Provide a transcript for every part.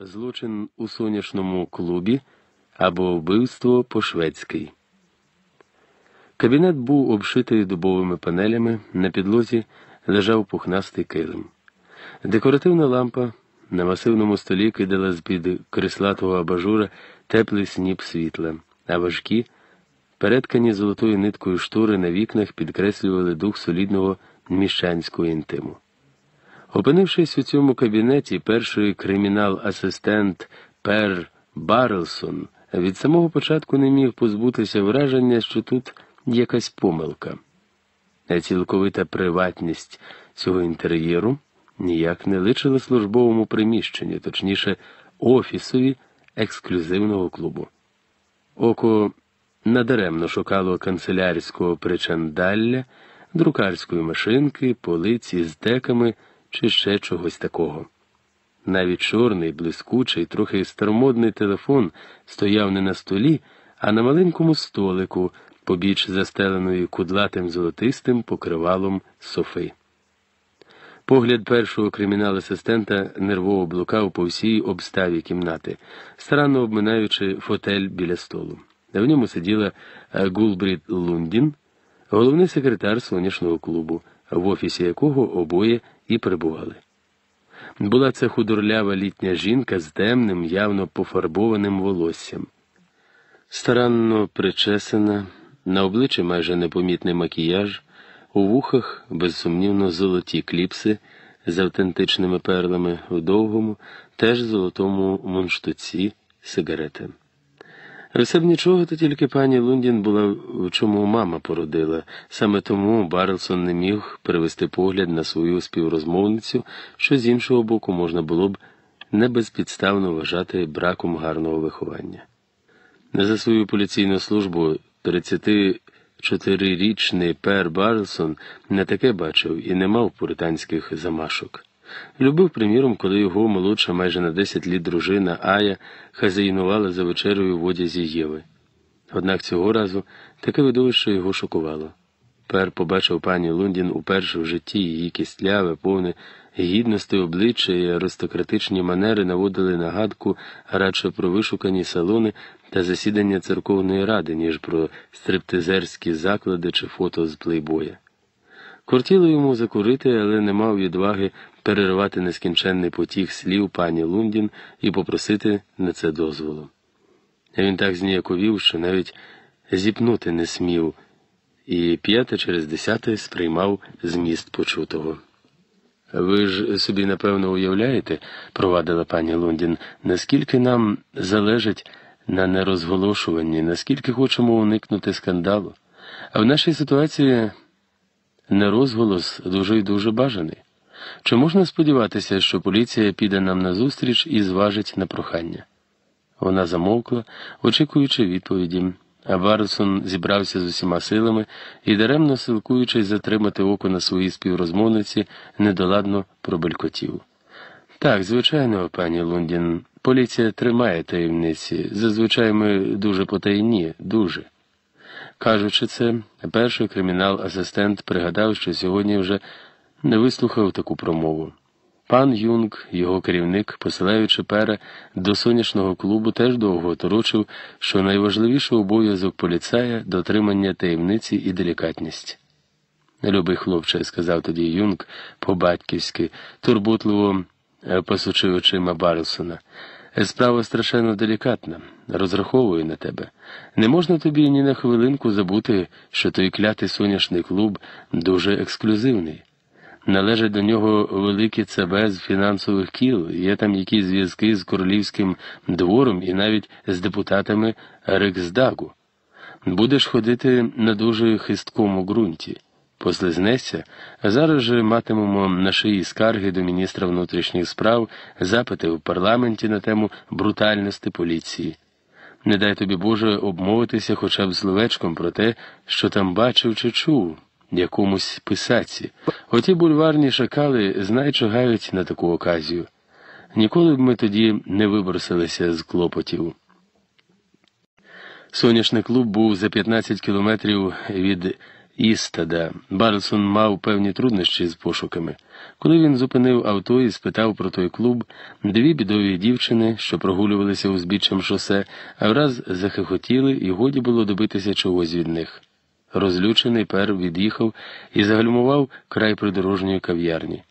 Злочин у сонячному клубі або вбивство по-шведськи. Кабінет був обшитий дубовими панелями, на підлозі лежав пухнастий килим. Декоративна лампа на масивному столі кидала з-під крислатого абажура теплий сніп світла, а важкі, переткані золотою ниткою штори на вікнах підкреслювали дух солідного міщанського інтиму. Опинившись у цьому кабінеті, перший кримінал-асистент Пер Барлсон від самого початку не міг позбутися враження, що тут якась помилка. А цілковита приватність цього інтер'єру ніяк не личила службовому приміщенню, точніше, офісові ексклюзивного клубу. Око надаремно шукало канцелярського причандалля, друкарської машинки, полиці з деками чи ще чогось такого. Навіть чорний, блискучий, трохи старомодний телефон стояв не на столі, а на маленькому столику, побіч застеленої кудлатим золотистим покривалом софи. Погляд першого кримінал-асистента нервово блукав по всій обставі кімнати, старанно обминаючи фотель біля столу. В ньому сиділа Гулбрід Лундін, головний секретар сонячного клубу, в офісі якого обоє і перебували. Була це худорлява літня жінка з темним, явно пофарбованим волоссям. Старанно причесана, на обличчі майже непомітний макіяж, у вухах безсумнівно золоті кліпси з автентичними перлами, в довгому, теж золотому мунштуці сигарети. Все б нічого, то тільки пані Лундін була в чому мама породила. Саме тому Барлсон не міг перевести погляд на свою співрозмовницю, що з іншого боку можна було б не безпідставно вважати браком гарного виховання. Не за свою поліційну службу 34-річний Пер Барлсон не таке бачив і не мав пуританських замашок. Любив, приміром, коли його молодша майже на 10 літ дружина Ая хазяїнувала за вечерею в одязі Єви. Однак цього разу таке видовище його шокувало. Пер побачив пані Лундін уперше в житті її кістляве, повне гідності обличчя і аристократичні манери наводили нагадку радше про вишукані салони та засідання церковної ради, ніж про стриптизерські заклади чи фото з плейбоя. Кортіло йому закурити, але не мав відваги перервати нескінченний потік слів пані Лундін і попросити на це дозволу. Він так зніяковів, що навіть зіпнути не смів, і п'яте через десяте сприймав зміст почутого. Ви ж собі, напевно, уявляєте, провадила пані Лундін, наскільки нам залежить на нерозголошуванні, наскільки хочемо уникнути скандалу. А в нашій ситуації нерозголос дуже і дуже бажаний. Чи можна сподіватися, що поліція піде нам назустріч і зважить на прохання? Вона замовкла, очікуючи відповіді, а Барсон зібрався з усіма силами і, даремно силкуючись затримати око на своїй співрозмовниці, недоладно пробелькотів. Так, звичайно, пані Лундін, поліція тримає таємниці. Зазвичай ми дуже потайні, дуже. Кажучи це, перший кримінал-асистент пригадав, що сьогодні вже не вислухав таку промову. Пан Юнг, його керівник, посилаючи пера до сонячного клубу, теж довго торочив, що найважливіший обов'язок поліцая дотримання таємниці і делікатність. Любий хлопче, сказав тоді Юнг по-батьківськи, турботливо посучи очима Барлсона. Справа страшенно делікатна, розраховую на тебе. Не можна тобі ні на хвилинку забути, що той клятий сонячний клуб дуже ексклюзивний. Належать до нього великі ЦБ з фінансових кіл, є там якісь зв'язки з королівським двором і навіть з депутатами Риксдагу. Будеш ходити на дуже хисткому ґрунті. Послизнешся, зараз же матимемо на шиї скарги до міністра внутрішніх справ, запити в парламенті на тему брутальності поліції. Не дай тобі Боже обмовитися хоча б словечком про те, що там бачив чи чув якомусь писаці. Оті бульварні шакали знай чагають на таку оказію. Ніколи б ми тоді не виборсилися з клопотів. Сонячний клуб був за 15 кілометрів від Істада. Барлсон мав певні труднощі з пошуками. Коли він зупинив авто і спитав про той клуб, дві бідові дівчини, що прогулювалися узбіччям шосе, а враз захихотіли, і годі було добитися чогось від них. Розлючений пер від'їхав і загальмував край придорожньої кав'ярні.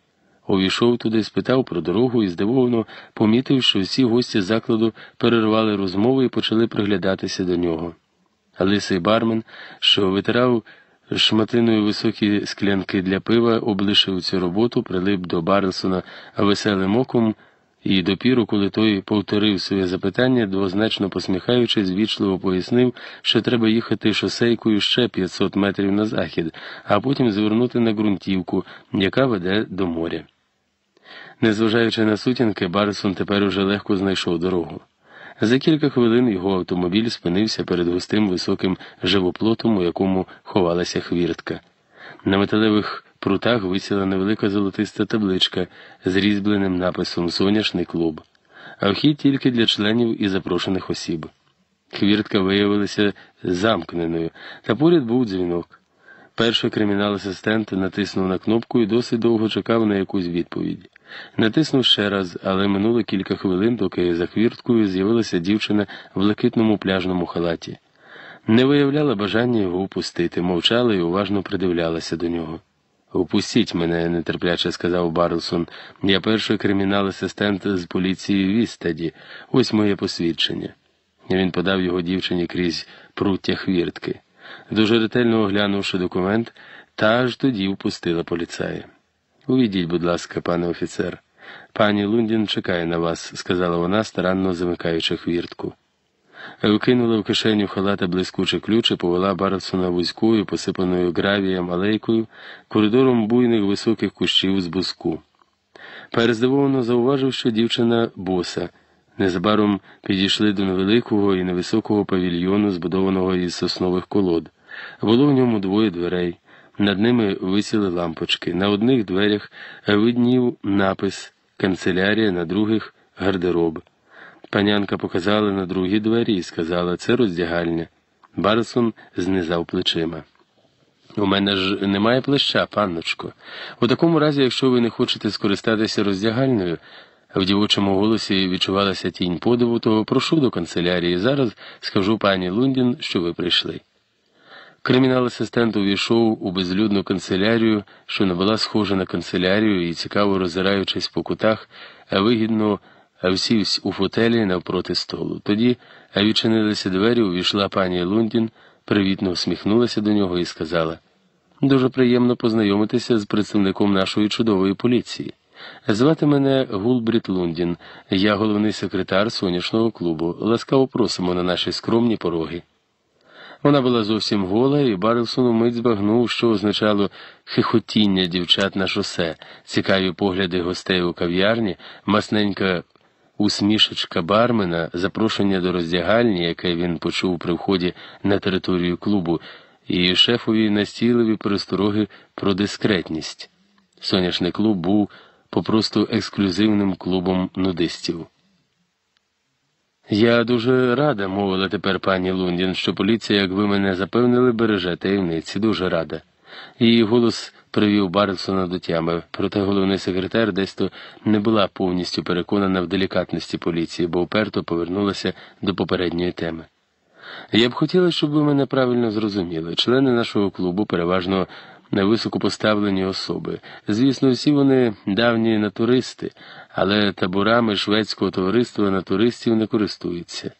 Увійшов туди, спитав про дорогу і здивовано помітив, що всі гості закладу перервали розмову і почали приглядатися до нього. Лисий бармен, що витирав шматиною високі склянки для пива, облишив цю роботу, прилип до Барлсона веселим оком і допіру, коли той повторив своє запитання, двозначно посміхаючись, вічливо пояснив, що треба їхати шосейкою ще 500 метрів на захід, а потім звернути на ґрунтівку, яка веде до моря. Незважаючи на сутінки, Барсон тепер уже легко знайшов дорогу. За кілька хвилин його автомобіль спинився перед густим високим живоплотом, у якому ховалася хвіртка. На металевих прутах висіла невелика золотиста табличка з різьбленим написом Соняшний клуб, а вхід тільки для членів і запрошених осіб. Хвіртка виявилася замкненою, та поряд був дзвінок. Перший кримінал асистент натиснув на кнопку і досить довго чекав на якусь відповідь. Натиснув ще раз, але минуло кілька хвилин, доки за хвірткою з'явилася дівчина в блакитному пляжному халаті. Не виявляла бажання його упустити, мовчала і уважно придивлялася до нього. Упустіть мене, нетерпляче сказав Барлсон. Я перший кримінал асистент з поліції в Істаді. Ось моє посвідчення. Він подав його дівчині крізь пруття хвіртки. Дуже ретельно оглянувши документ, та аж тоді впустила поліцая. Увійдіть, будь ласка, пане офіцер. Пані Лундін чекає на вас, сказала вона, старанно замикаючи хвіртку. Викинула в кишеню халата блискучий ключ і повела Барлсона вузькою, посипаною гравієм алейкою, коридором буйних високих кущів з буску. Перездивовано зауважив, що дівчина боса. Незабаром підійшли до невеликого і невисокого павільйону, збудованого із соснових колод. Було в ньому двоє дверей. Над ними висіли лампочки. На одних дверях виднів напис канцелярія, на других гардероб. Панянка показала на другі двері і сказала це роздягальня. Барсон знизав плечима. У мене ж немає плеща, панночко. У такому разі, якщо ви не хочете скористатися роздягальною, в дівочому голосі відчувалася тінь подиву, то прошу до канцелярії. Зараз скажу пані Лундін, що ви прийшли. Кримінал асистент увійшов у безлюдну канцелярію, що не була схожа на канцелярію і, цікаво роззираючись по кутах, вигідно всівсь у фотелі навпроти столу. Тоді відчинилися двері, увійшла пані Лундін, привітно усміхнулася до нього і сказала: Дуже приємно познайомитися з представником нашої чудової поліції. Звати мене Гулбріт Лундін, я головний секретар сонячного клубу. Ласкаво просимо на наші скромні пороги. Вона була зовсім гола, і Барлсон мить збагнув, що означало хихотіння дівчат на шосе, цікаві погляди гостей у кав'ярні, масненька усмішечка бармена, запрошення до роздягальні, яке він почув при вході на територію клубу, і шефові настійливі перестороги про дискретність. Соняшний клуб був попросту ексклюзивним клубом нудистів. Я дуже рада, мовила тепер пані Лундін, що поліція, як ви мене запевнили, береже таємниці, дуже рада. Її голос привів Барлсона до тями, проте головний секретар десь не була повністю переконана в делікатності поліції, бо вперто повернулася до попередньої теми. Я б хотіла, щоб ви мене правильно зрозуміли. Члени нашого клубу переважно високопоставлені особи. Звісно, всі вони давні натуристи, але таборами шведського товариства натуристів не користуються.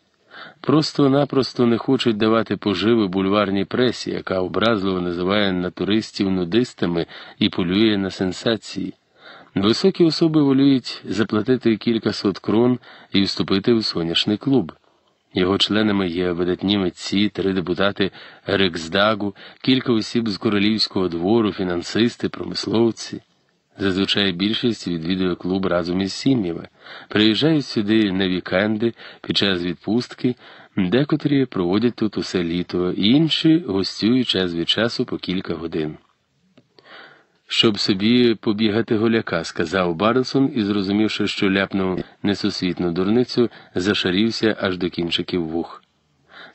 Просто-напросто не хочуть давати поживи бульварній пресі, яка образливо називає натуристів нудистами і полює на сенсації. Високі особи волюють заплатити кілька сот крон і вступити в соняшний клуб. Його членами є видатні митці, три депутати Рексдагу, кілька осіб з королівського двору, фінансисти, промисловці. Зазвичай більшість відвідує клуб разом із сім'ями, приїжджають сюди на вікенди під час відпустки, декотрі проводять тут усе літо, інші гостюють час від часу по кілька годин. Щоб собі побігати голяка, сказав Барлсон і, зрозумівши, що ляпнув несусвітну дурницю, зашарівся аж до кінчиків вух.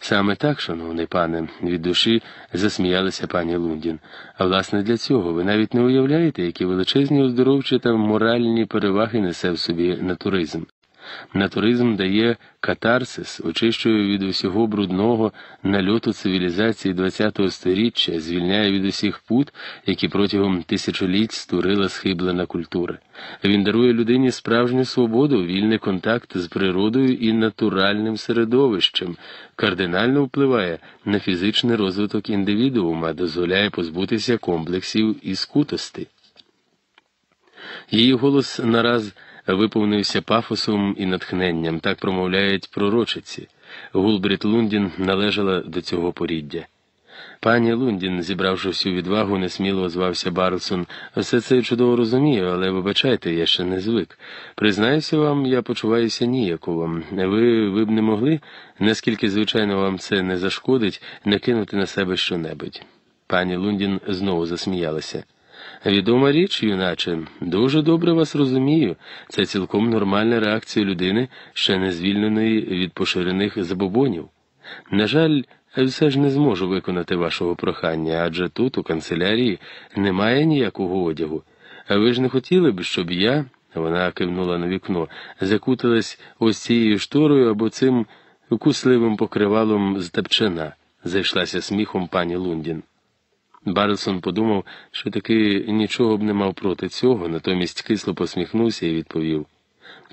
Саме так, шановний пане, від душі засміялася пані Лундін. А власне для цього ви навіть не уявляєте, які величезні оздоровчі та моральні переваги несе в собі натуризм. Натуризм дає катарсис, очищує від усього брудного нальоту цивілізації ХХ століття, звільняє від усіх пут, які протягом тисячоліть стурила схиблена культура. Він дарує людині справжню свободу, вільний контакт з природою і натуральним середовищем, кардинально впливає на фізичний розвиток індивідуума, дозволяє позбутися комплексів і скутості. Її голос нараз виповнився пафосом і натхненням, так промовляють пророчиці. Гулбріт Лундін належала до цього поріддя. Пані Лундін, зібравши всю відвагу, несміло озвався Барлсон. Все це чудово розумію, але вибачайте, я ще не звик. Признаюся вам, я почуваюся ніяково. Ви ви б не могли, наскільки, звичайно, вам це не зашкодить, накинути на себе щонебудь. Пані Лундін знову засміялася. Відома річ, юначе, дуже добре вас розумію. Це цілком нормальна реакція людини, ще не звільненої від поширених забобонів. На жаль, все ж не зможу виконати вашого прохання, адже тут, у канцелярії, немає ніякого одягу. А ви ж не хотіли б, щоб я, вона кивнула на вікно, закуталась ось цією шторою або цим кусливим покривалом з тапчана, зайшлася сміхом пані Лундін. Барлсон подумав, що таки нічого б не мав проти цього, натомість кисло посміхнувся і відповів: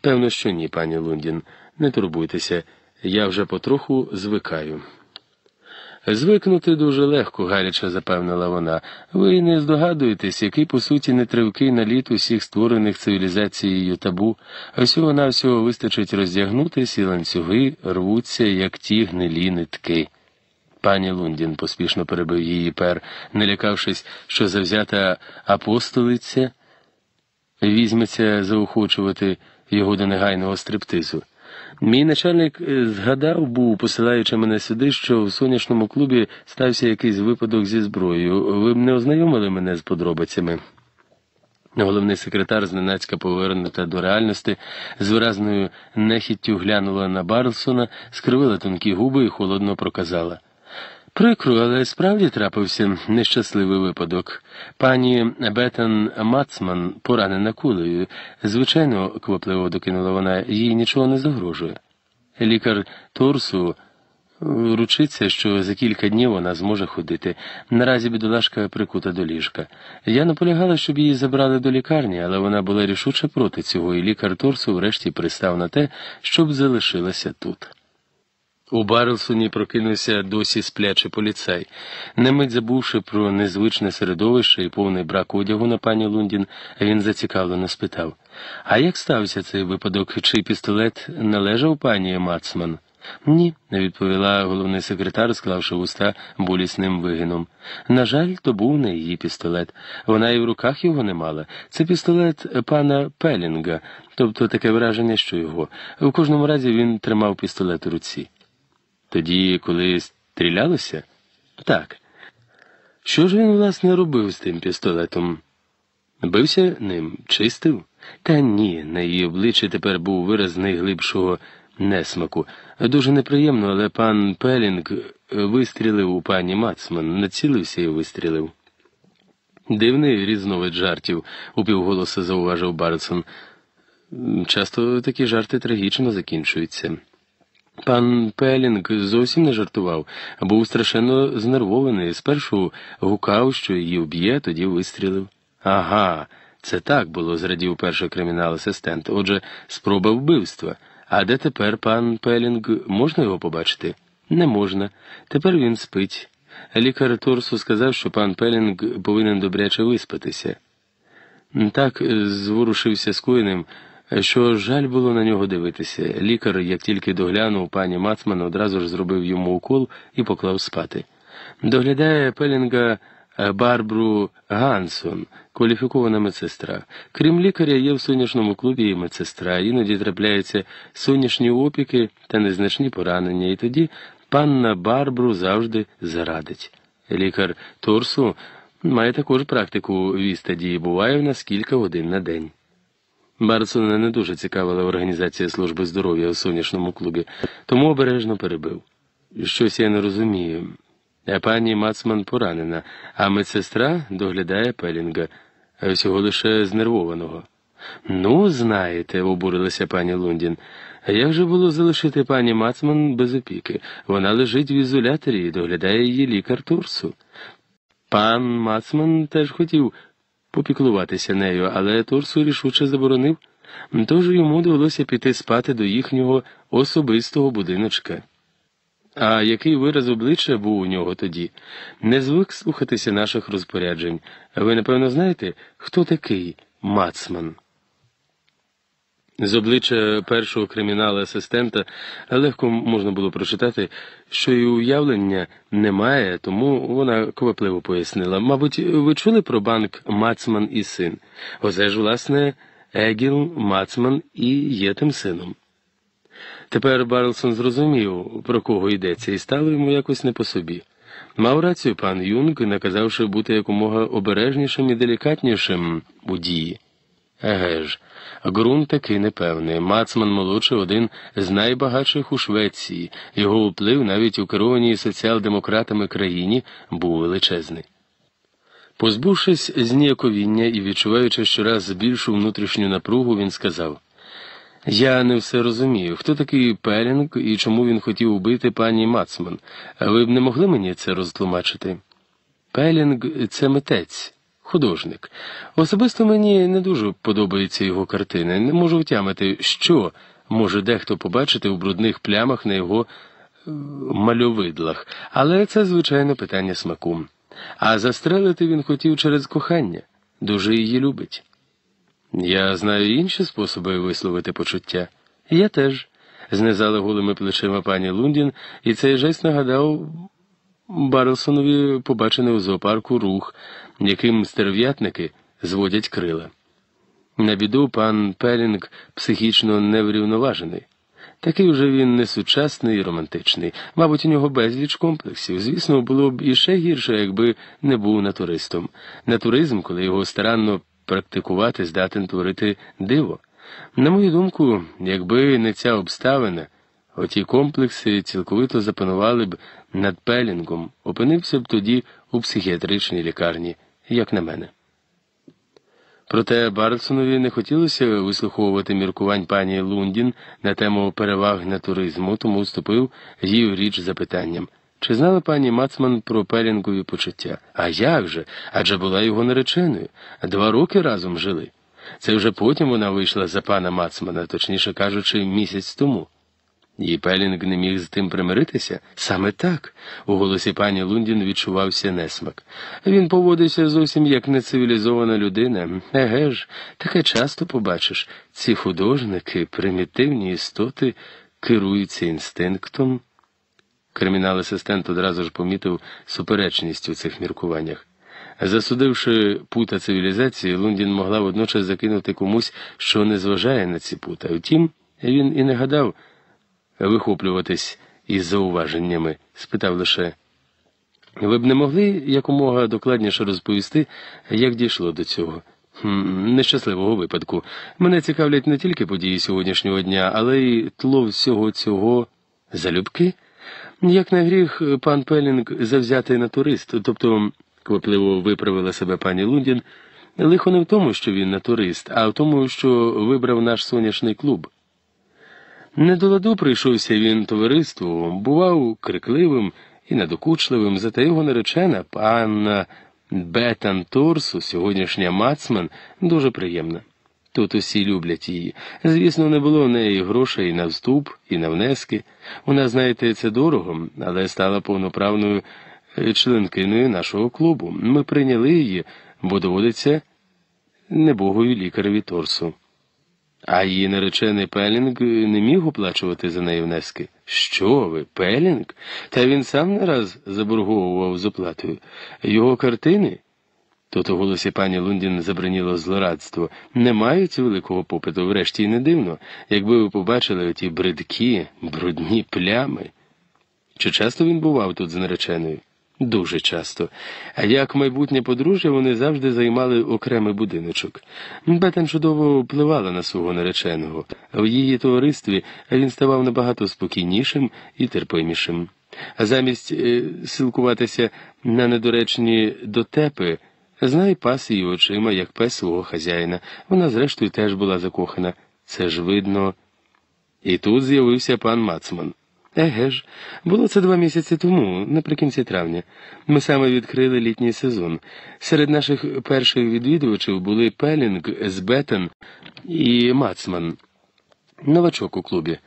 Певно, що ні, пані Лундін, не турбуйтеся, я вже потроху звикаю. Звикнути дуже легко, гаряче запевнила вона. Ви не здогадуєтесь, який, по суті, нетривкий наліт усіх створених цивілізацією табу, всього навсього вистачить роздягнутись, і ланцюги рвуться, як ті гнилі нитки. Пані Лундін поспішно перебив її пер, не лякавшись, що завзята апостолиця візьметься заохочувати його до негайного стриптизу. Мій начальник е, згадав, був, посилаючи мене сюди, що в сонячному клубі стався якийсь випадок зі зброєю. Ви б не ознайомили мене з подробицями. Головний секретар зненацька повернута до реальності, з виразною нехіттю глянула на Барлсона, скривила тонкі губи і холодно проказала. Прикро, але справді трапився нещасливий випадок. Пані Бетан Мацман поранена кулею. Звичайно, квапливо докинула вона, їй нічого не загрожує. Лікар Торсу ручиться, що за кілька днів вона зможе ходити. Наразі бідолашка прикута до ліжка. Я наполягала, щоб її забрали до лікарні, але вона була рішуче проти цього, і лікар Торсу врешті пристав на те, щоб залишилася тут. У Барлсоні прокинувся досі сплячий поліцай. Немить забувши про незвичне середовище і повний брак одягу на пані Лундін, він зацікавлено спитав А як стався цей випадок? Чий пістолет належав пані Мацман? Ні, відповіла головний секретар, склавши вуста болісним вигином. На жаль, то був не її пістолет. Вона і в руках його не мала. Це пістолет пана Пелінга, тобто таке враження, що його. У кожному разі він тримав пістолет у руці. Тоді, коли стрілялося? Так. Що ж він, власне, робив з тим пістолетом? Бився ним, чистив? Та ні, на її обличчі тепер був вираз найглибшого несмаку. Дуже неприємно, але пан Пелінг вистрілив у пані Мацман, націлився і вистрілив. Дивний різновид жартів, упівголоса зауважив Барсон. Часто такі жарти трагічно закінчуються. Пан Пелінг зовсім не жартував, був страшенно знервований. Спершу гукав, що її вб'є, тоді вистрілив. Ага, це так було, зрадів перший кримінал асистент. Отже, спроба вбивства. А де тепер пан Пелінг? Можна його побачити? Не можна. Тепер він спить. Лікар Торсу сказав, що пан Пелінг повинен добряче виспатися. Так зворушився скоєним що жаль було на нього дивитися. Лікар, як тільки доглянув пані Мацман, одразу ж зробив йому укол і поклав спати. Доглядає Пелінга е, Барбру Гансон, кваліфікована медсестра. Крім лікаря, є в сонячному клубі і медсестра. Іноді трапляються сонячні опіки та незначні поранення, і тоді панна Барбру завжди зарадить. Лікар Торсу має також практику вістаді і буває в нас кілька годин на день. Барсона не дуже цікавила організація служби здоров'я у сонячному клубі, тому обережно перебив. Щось я не розумію. Пані Мацман поранена, а медсестра доглядає Пелінга, всього лише знервованого. Ну, знаєте, обурилася пані Лундін. Як же було залишити пані Мацман без опіки? Вона лежить в ізоляторі і доглядає її лікар Турсу. Пан Мацман теж хотів попіклуватися нею, але Торсу рішуче заборонив, тож йому довелося піти спати до їхнього особистого будиночка. А який вираз обличчя був у нього тоді? Не звик слухатися наших розпоряджень. Ви, напевно, знаєте, хто такий Мацман? З обличчя першого кримінала асистента легко можна було прочитати, що і уявлення немає, тому вона квапливо пояснила. Мабуть, ви чули про банк Мацман і син? Оце ж, власне, Егіл Мацман і є тим сином. Тепер Барлсон зрозумів, про кого йдеться, і стало йому якось не по собі. Мав рацію пан Юнг, наказавши бути якомога обережнішим і делікатнішим у дії. Еге ж, ґрунт такий непевний. Мацман молодший один з найбагатших у Швеції. Його вплив навіть у керованій соціал-демократами країні був величезний. Позбувшись зніяковіння і відчуваючи щораз більшу внутрішню напругу, він сказав Я не все розумію, хто такий Пелінг і чому він хотів убити пані Мацман. Ви б не могли мені це розтлумачити? Пелінг це митець художник. Особисто мені не дуже подобаються його картини. Не можу втямити, що може дехто побачити у брудних плямах на його е, мальовидлах, але це, звичайно, питання смаку. А застрелити він хотів через кохання, дуже її любить. Я знаю інші способи висловити почуття. Я теж, знизала голими плечима пані Лундін, і цей жест нагадав Барлсонові побачений у зоопарку рух, яким стерв'ятники зводять крила. На біду пан Пелінг психічно неврівноважений. Такий вже він несучасний і романтичний. Мабуть, у нього безліч комплексів. Звісно, було б іще гірше, якби не був натуристом. Натуризм, коли його старанно практикувати, здатен творити диво. На мою думку, якби не ця обставина. Оті комплекси цілковито запанували б над пелінгом, опинився б тоді у психіатричній лікарні, як на мене. Проте Барлсонові не хотілося вислуховувати міркувань пані Лундін на тему переваг натуризму, тому вступив їй в річ запитанням. Чи знала пані Мацман про пелінгові почуття? А як же? Адже була його нареченою. Два роки разом жили. Це вже потім вона вийшла за пана Мацмана, точніше кажучи, місяць тому. І Пелінг не міг з тим примиритися? Саме так. У голосі пані Лундін відчувався несмак. Він поводився зовсім як нецивілізована людина. Еге ж, таке часто побачиш. Ці художники, примітивні істоти, керуються інстинктом. Кримінал асистент одразу ж помітив суперечність у цих міркуваннях. Засудивши пута цивілізації, Лундін могла водночас закинути комусь, що не зважає на ці пута. Втім, він і не гадав вихоплюватись із зауваженнями, спитав лише. Ви б не могли якомога докладніше розповісти, як дійшло до цього Хм, нещасливого випадку. Мене цікавлять не тільки події сьогоднішнього дня, але й тло всього цього залюбки. Як на гріх, пан Пелінг завзятий натурист, тобто, квапливо виправила себе пані Лундін, лихо не в тому, що він натурист, а в тому, що вибрав наш сонячний клуб. Не до ладу прийшовся він товариству, бував крикливим і надокучливим, зате його наречена панна Бетан Торсу, сьогоднішня Мацман, дуже приємна. Тут усі люблять її. Звісно, не було в неї грошей на вступ, і на внески. Вона, знаєте, це дорого, але стала повноправною е, членкиною нашого клубу. Ми прийняли її, бо доводиться небогою лікареві Торсу. А її наречений Пелінг не міг оплачувати за неї внески. Що ви, Пелінг? Та він сам не раз заборговував з оплатою. Його картини. Тут у голосі пані Лундін забраніло злорадство. Не мають великого попиту, врешті й не дивно, якби ви побачили оті бридкі, брудні плями. Чи часто він бував тут з нареченою? Дуже часто. А як майбутнє подружжя вони завжди займали окремий будиночок. Бетен чудово впливала на свого нареченого. В її товаристві він ставав набагато спокійнішим і терпимішим. А замість е, силкуватися на недоречні дотепи, знай пас її очима, як пес свого хазяїна. Вона, зрештою, теж була закохана. Це ж видно. І тут з'явився пан Мацман. Еге ж, було це два місяці тому, наприкінці травня. Ми саме відкрили літній сезон. Серед наших перших відвідувачів були Пелінг, Збетен і Мацман, новачок у клубі.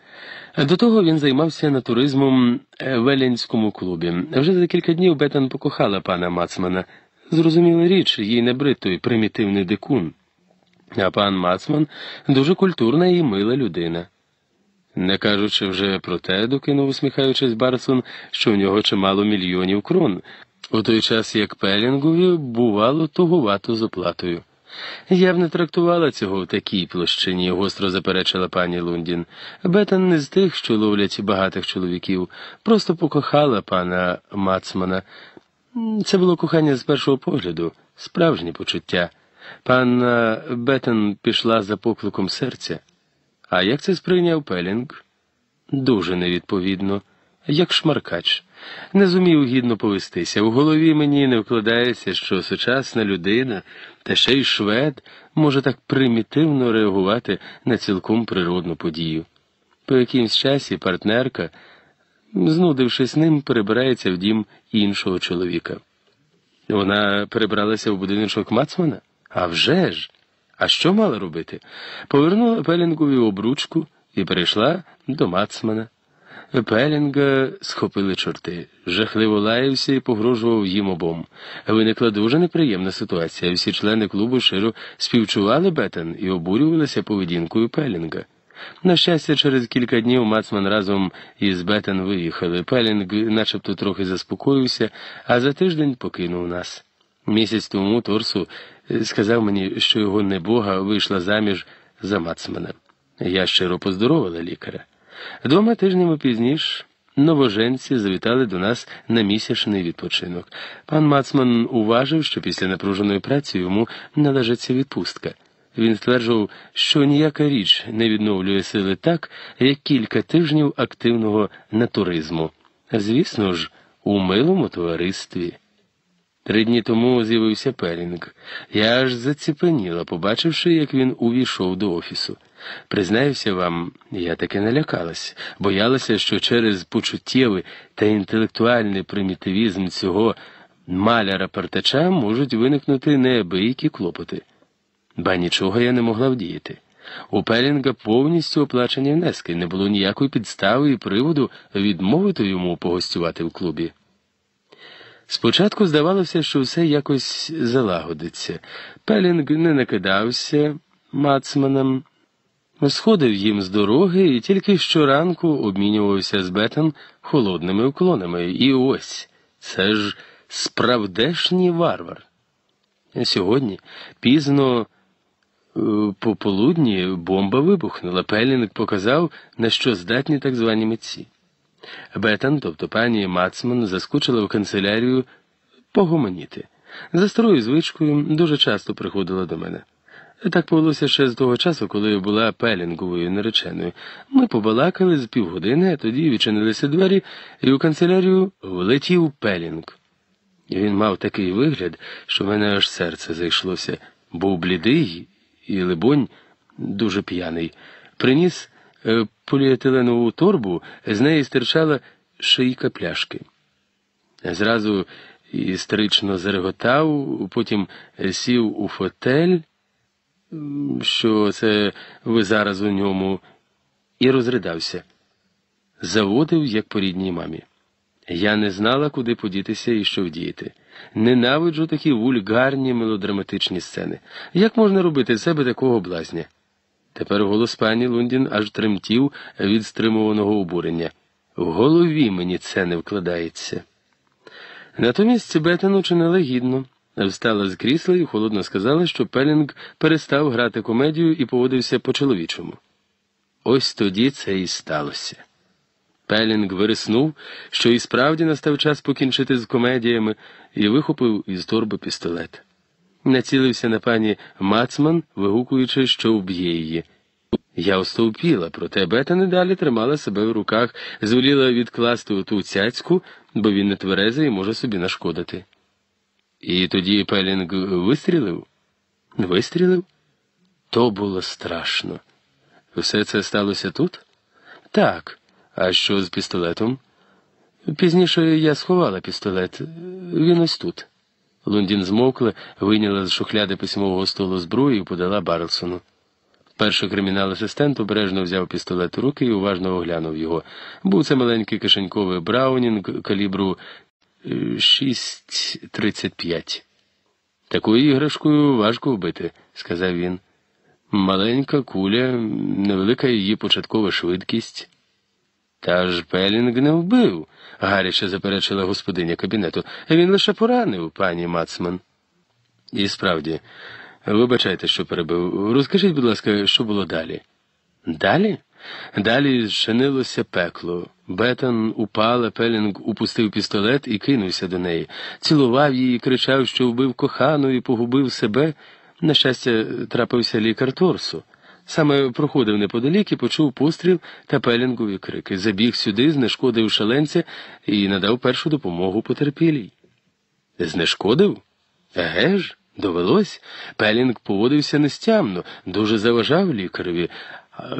До того він займався натуризмом в Еленському клубі. Вже за кілька днів Бетан покохала пана Мацмана. Зрозуміла річ, їй не той примітивний дикун. А пан Мацман дуже культурна і мила людина. Не кажучи вже про те, докинув усміхаючись Барсон, що в нього чимало мільйонів крон, у той час як Пелінгові бувало тугувато з оплатою. Я б не трактувала цього в такій площині, гостро заперечила пані Лундін. Бетан не з тих, що ловлять багатих чоловіків, просто покохала пана Мацмана. Це було кохання з першого погляду, справжнє почуття. Панна Бетан пішла за покликом серця. А як це сприйняв Пелінг? Дуже невідповідно, як шмаркач. Не зумів гідно повестися. У голові мені не вкладається, що сучасна людина, та ще й швед, може так примітивно реагувати на цілком природну подію. По якимсь часі партнерка, знудившись ним, перебирається в дім іншого чоловіка. Вона перебралася в будиночок Мацмана? А вже ж! А що мала робити? Повернула Пелінгові обручку і перейшла до Мацмана. Пелінга схопили чорти, жахливо лаявся і погрожував їм обом. Виникла дуже неприємна ситуація. Всі члени клубу широ співчували Бетен і обурювалися поведінкою Пелінга. На щастя, через кілька днів Мацман разом із Бетен виїхали. Пелінг начебто трохи заспокоївся, а за тиждень покинув нас. Місяць тому Торсу сказав мені, що його небога вийшла заміж за Мацмана. Я щиро поздоровила лікаря. Двома тижнями пізніше новоженці завітали до нас на місячний відпочинок. Пан Мацман уважив, що після напруженої праці йому належиться відпустка. Він стверджував, що ніяка річ не відновлює сили так, як кілька тижнів активного натуризму. Звісно ж, у милому товаристві. Три дні тому з'явився Пелінг. Я аж заціпеніла, побачивши, як він увійшов до офісу. Признаюся вам, я таки налякалась, боялася, що через почуттєвий та інтелектуальний примітивізм цього маляра партача можуть виникнути неабиякі клопоти. Ба нічого я не могла вдіяти. У Пелінга повністю оплачені внески, не було ніякої підстави і приводу відмовити йому погостювати в клубі. Спочатку здавалося, що все якось залагодиться. Пелінг не накидався мацманом, сходив їм з дороги і тільки щоранку обмінювався з Бетен холодними уклонами. І ось це ж справдешній варвар. Сьогодні, пізно е, пополудні, бомба вибухнула. Пелінг показав, на що здатні так звані митці. Бетан, тобто пані Мацман, заскучила в канцелярію погомоніти. За старою звичкою дуже часто приходила до мене. Так повелося ще з того часу, коли була пелінговою нареченою. Ми побалакали з півгодини, а тоді відчинилися двері, і у канцелярію влетів пелінг. Він мав такий вигляд, що в мене аж серце зайшлося. Був блідий і, либонь, дуже п'яний. Приніс поліетиленову торбу, з неї стирчала шийка пляшки. Зразу істерично зареготав, потім сів у фотель, що це ви зараз у ньому, і розридався. Заводив, як по рідній мамі. Я не знала, куди подітися і що вдіяти. Ненавиджу такі вульгарні мелодраматичні сцени. Як можна робити себе такого блазня? Тепер голос пані Лундін аж тремтів від стримуваного обурення. В голові мені це не вкладається. Натомість Бетен учинила гідно. Встала з крісла і холодно сказала, що Пелінг перестав грати комедію і поводився по-чоловічому. Ось тоді це і сталося. Пелінг вириснув, що і справді настав час покінчити з комедіями, і вихопив із торби пістолет націлився на пані Мацман, вигукуючи, що вб'є її. Я остовпіла, проте Бета не далі тримала себе в руках, зволіла відкласти оту цяцьку, бо він не тверезий і може собі нашкодити. І тоді Пелінг вистрілив? Вистрілив? То було страшно. Все це сталося тут? Так. А що з пістолетом? Пізніше я сховала пістолет. Він ось тут. Лундін змовкла, вийняла з шухляди письмового столу зброю і подала Барлсону. Перший кримінал асистент обережно взяв пістолет у руки і уважно оглянув його. Був це маленький кишеньковий Браунінг калібру 6,35. Такою іграшкою важко вбити, сказав він. Маленька куля, невелика її початкова швидкість. Та ж Пелінг не вбив, гаряче заперечила господиня кабінету. Він лише поранив, пані Мацман. І справді, вибачайте, що перебив. Розкажіть, будь ласка, що було далі? Далі? Далі зчинилося пекло. Бетон упала, Пелінг упустив пістолет і кинувся до неї. Цілував її, кричав, що вбив кохану і погубив себе. На щастя, трапився лікар Торсу. Саме проходив неподалік і почув постріл та пелінгові крики. Забіг сюди, знешкодив шаленця і надав першу допомогу потерпілій. Знешкодив? Еге ж, довелось. Пелінг поводився нестямно, дуже заважав лікареві,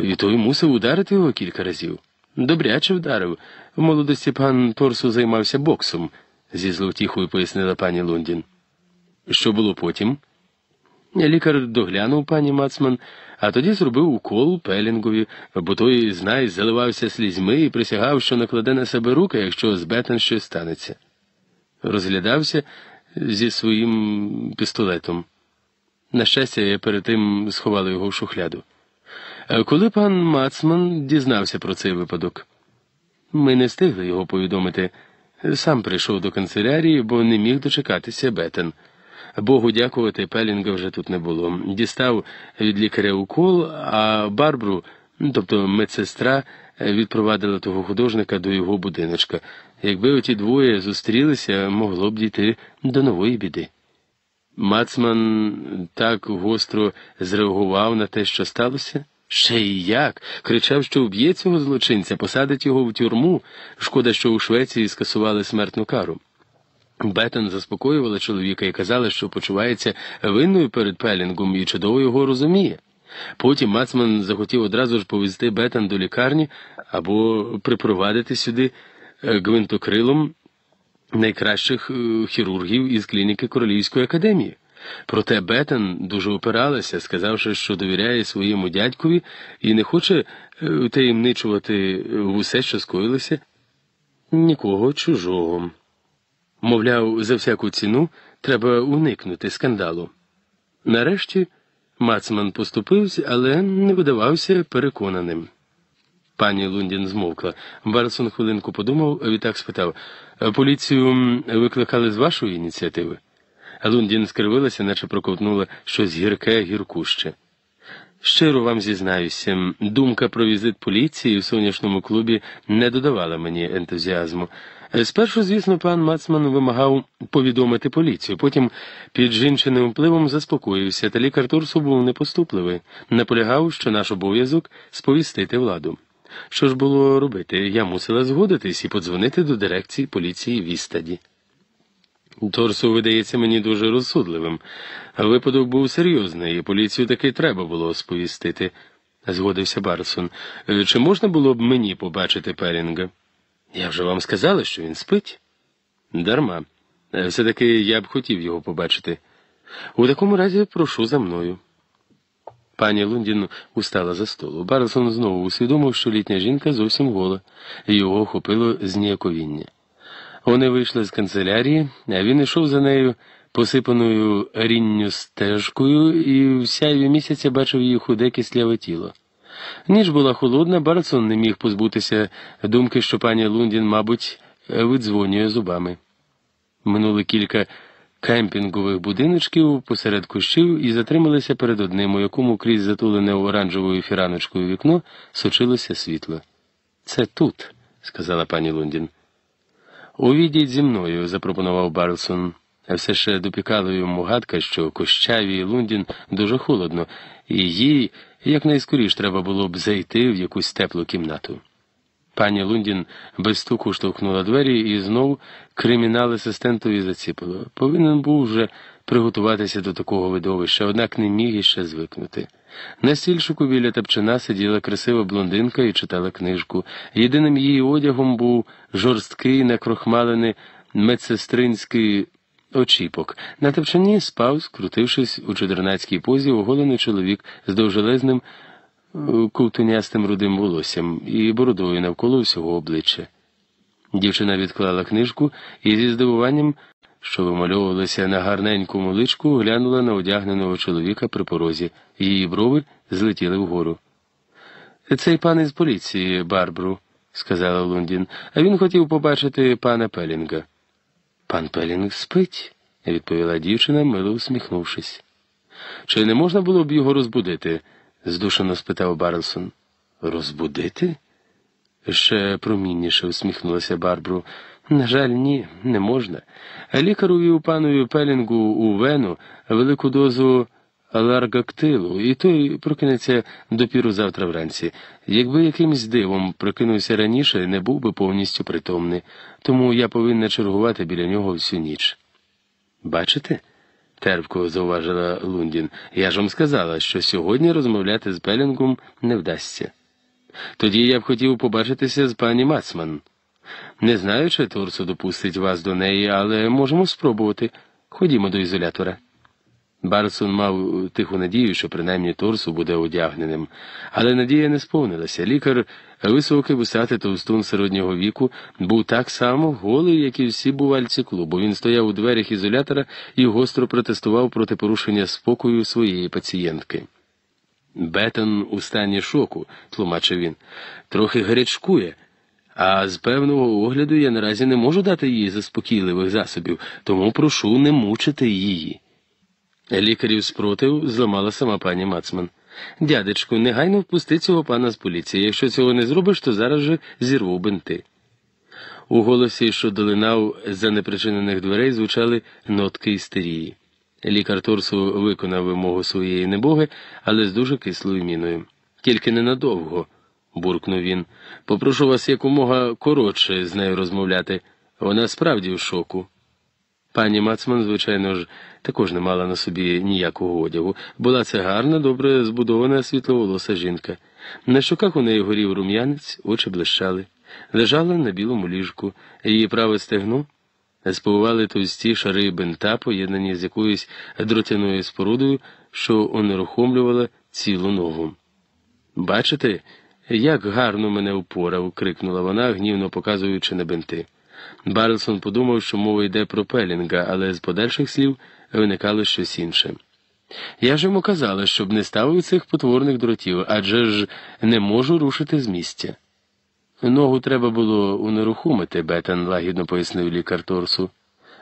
і той мусив ударити його кілька разів. Добряче вдарив. В молодості пан Торсу займався боксом, зі зловтіхою пояснила пані Лундін. Що було потім? Лікар доглянув пані Мацман, а тоді зробив укол Пелінгові, бо той, знай, заливався слізьми і присягав, що накладе на себе руки, якщо з Бетен щось станеться. Розглядався зі своїм пістолетом. На щастя, я перед тим сховала його в шухляду. Коли пан Мацман дізнався про цей випадок, ми не встигли його повідомити. Сам прийшов до канцелярії, бо не міг дочекатися Бетен. Богу дякувати, Пелінга вже тут не було. Дістав від лікаря укол, а Барбру, тобто медсестра, відпровадила того художника до його будиночка. Якби оті двоє зустрілися, могло б дійти до нової біди. Мацман так гостро зреагував на те, що сталося. Ще й як. Кричав, що вб'є цього злочинця, посадить його в тюрму. Шкода, що у Швеції скасували смертну кару. Беттон заспокоювала чоловіка і казала, що почувається винною перед Пелінгом і чудово його розуміє. Потім Мацман захотів одразу ж повезти Беттон до лікарні або припровадити сюди е, гвинтокрилом найкращих е, хірургів із клініки Королівської академії. Проте Беттон дуже опиралася, сказавши, що довіряє своєму дядькові і не хоче е, таємничувати в усе, що скоїлося, нікого чужого. Мовляв, за всяку ціну треба уникнути скандалу. Нарешті Мацман поступився, але не видавався переконаним. Пані Лундін змовкла. Барсон хвилинку подумав, відтак спитав поліцію викликали з вашої ініціативи? Лундін скривилася, наче проковтнула щось гірке, гіркуще. Щиро вам зізнаюся, думка про візит поліції в сонячному клубі не додавала мені ентузіазму. Спершу, звісно, пан Мацман вимагав повідомити поліцію, потім під жінчиним впливом заспокоївся, та лікар Турсу був непоступливий, наполягав, що наш обов'язок сповістити владу. Що ж було робити? Я мусила згодитись і подзвонити до дирекції поліції в Істаді. Торсу видається мені дуже розсудливим. Випадок був серйозний, і поліцію таки треба було сповістити, згодився Барсон. Чи можна було б мені побачити Перінга? Я вже вам сказала, що він спить. Дарма. Все-таки я б хотів його побачити. У такому разі прошу за мною. Пані Лундін устала за столу. Барлсон знову усвідомив, що літня жінка зовсім гола, його охопило зніяковіння. Вони вийшли з канцелярії, а він йшов за нею посипаною рінню стежкою, і в сяйві місяця бачив її худе кисляве тіло. Ніч була холодна, Барсон не міг позбутися думки, що пані Лундін, мабуть, видзвонює зубами. Минули кілька кемпінгових будиночків посеред кущів і затрималися перед одним, у якому крізь затулене оранжевою фіраночкою вікно сочилося світло. Це тут, сказала пані Лундін. Увійдіть зі мною, запропонував Барлсон. Все ще допікала йому гадка, що Кощаві і Лундін дуже холодно, і їй якнайскоріш треба було б зайти в якусь теплу кімнату. Пані Лундін без стуку штовхнула двері і знов кримінал асистентові заціпило. Повинен був вже приготуватися до такого видовища, однак не міг іще звикнути. На стільчику біля тапчина сиділа красива блондинка і читала книжку. Єдиним її одягом був жорсткий, накрохмалений медсестринський очіпок. На тапчані спав, скрутившись у чудернацькій позі, оголений чоловік з довжелезним е, ковтунястим рудим волоссям і бородою навколо всього обличчя. Дівчина відклала книжку і зі здивуванням, що вимальовувалася на гарненьку личку, глянула на одягненого чоловіка при порозі. Її брови злетіли вгору. Цей пан із поліції, Барбру, сказала Лундін, а він хотів побачити пана Пелінга. Пан Пелінг спить, відповіла дівчина, мило усміхнувшись. Чи не можна було б його розбудити? здушено спитав Барнсон. Розбудити? Ще промінніше усміхнулася Барбру. На жаль, ні, не можна. Лікар увів панові Пелінгу у вену велику дозу ларгактилу, і той прокинеться допіру завтра вранці. Якби якимсь дивом прокинувся раніше, не був би повністю притомний, тому я повинна чергувати біля нього всю ніч. Бачите? терпко зауважила Лундін. Я ж вам сказала, що сьогодні розмовляти з Пелінгом не вдасться. Тоді я б хотів побачитися з пані Мацман. Не знаю, чи Торсо допустить вас до неї, але можемо спробувати. Ходімо до ізолятора. Барсон мав тиху надію, що принаймні Торсу буде одягненим, але надія не сповнилася. Лікар, високий висати товстун середнього віку, був так само голий, як і всі бувальці клубу. Він стояв у дверях ізолятора і гостро протестував проти порушення спокою своєї пацієнтки. Бетон у стані шоку, тлумачив він, трохи гарячкує. А з певного огляду я наразі не можу дати їй заспокійливих засобів, тому прошу не мучити її. Лікарів спротив зламала сама пані Мацман. Дядечку, негайно впусти цього пана з поліції. Якщо цього не зробиш, то зараз же зірву бинти. У голосі, що долинав за непричинених дверей, звучали нотки істерії. Лікар Торсу виконав вимогу своєї небоги, але з дуже кислою міною. Тільки ненадовго, буркнув він. Попрошу вас якомога коротше з нею розмовляти. Вона справді в шоку. Пані Мацман, звичайно ж, також не мала на собі ніякого одягу. Була це гарна, добре збудована світловолоса жінка. На щоках у неї горів рум'янець, очі блищали. Лежала на білому ліжку, її праве стегно сповували товсті шари бинта, поєднані з якоюсь дротяною спорудою, що онерухомлювала цілу ногу. Бачите, як гарно мене упорав, крикнула вона, гнівно показуючи на бинти. Барлсон подумав, що мова йде про Пелінга, але з подальших слів виникало щось інше. Я ж йому казала, щоб не ставив цих потворних дротів, адже ж не можу рушити з місця. Ногу треба було унерухомити, Бетан лагідно пояснив лікар Торсу.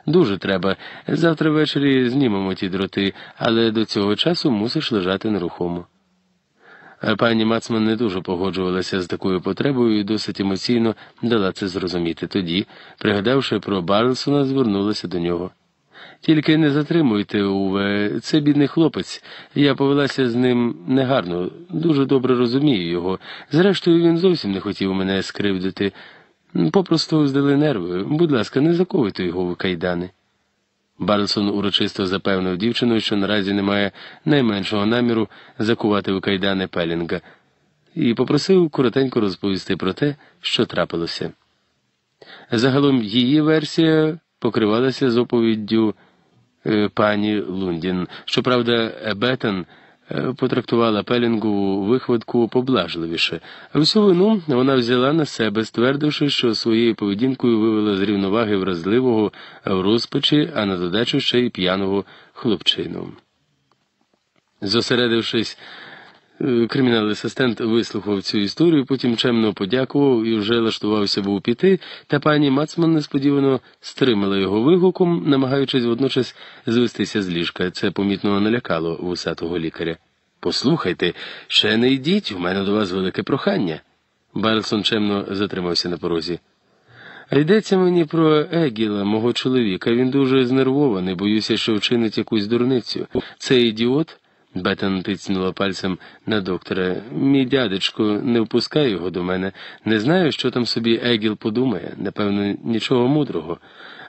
Дуже треба. Завтра ввечері знімемо ті дроти, але до цього часу мусиш лежати нерухомо. Пані Мацман не дуже погоджувалася з такою потребою і досить емоційно дала це зрозуміти. Тоді, пригадавши про Барлсона, звернулася до нього. Тільки не затримуйте, Уве, це бідний хлопець. Я повелася з ним негарно, дуже добре розумію його. Зрештою, він зовсім не хотів мене скривдити. Попросту здали нерви. Будь ласка, не заковуйте його в кайдани. Барлсон урочисто запевнив дівчину, що наразі немає найменшого наміру закувати в кайдани Пелінга, і попросив коротенько розповісти про те, що трапилося. Загалом її версія покривалася з оповіддю е, пані Лундін. Щоправда, Бетон е, потрактувала пелінгову вихватку поблажливіше. Всю вину вона взяла на себе, ствердивши, що своєю поведінкою вивела з рівноваги вразливого в розпачі, а на додачу ще й п'яного хлопчину. Зосередившись Е, кримінальний асистент вислухав цю історію, потім чемно подякував і вже лаштувався був піти, та пані Мацман несподівано стримала його вигуком, намагаючись водночас звестися з ліжка. Це помітно налякало вусатого лікаря. Послухайте, ще не йдіть, у мене до вас велике прохання. Барлсон чемно затримався на порозі. Йдеться мені про Егіла, мого чоловіка. Він дуже знервований, боюся, що вчинить якусь дурницю. Цей ідіот Бетон тицнула пальцем на доктора. Мій дядечко, не впускай його до мене. Не знаю, що там собі Егіл подумає, напевно, нічого мудрого.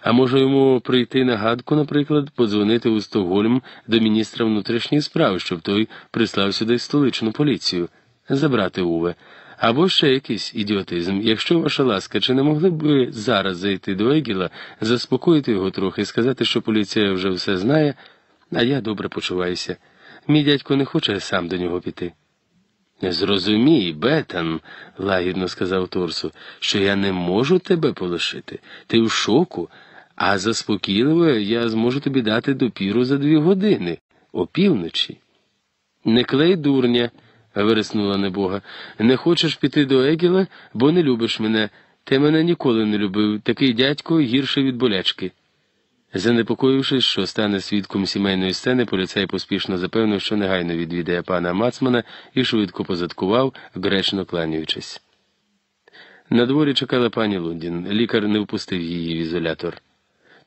А може йому прийти на гадку, наприклад, подзвонити у Стокгольм до міністра внутрішніх справ, щоб той прислав сюди столичну поліцію, забрати Уве. Або ще якийсь ідіотизм. Якщо ваша ласка, чи не могли б ви зараз зайти до Егіла, заспокоїти його трохи, сказати, що поліція вже все знає, а я добре почуваюся. Мій дядько не хоче сам до нього піти. Зрозумій, Бетан, лагідно сказав Торсу, що я не можу тебе полишити. Ти в шоку, а заспокійливо я зможу тобі дати допіру за дві години, опівночі. Не клей дурня, вириснула небога. Не хочеш піти до Егіла, бо не любиш мене. Ти мене ніколи не любив. Такий дядько гірше від болячки. Занепокоївшись, що стане свідком сімейної сцени, поліцей поспішно запевнив, що негайно відвідає пана Мацмана і швидко позадкував, гречно кланяючись. На дворі чекала пані Лундін. Лікар не впустив її в ізолятор.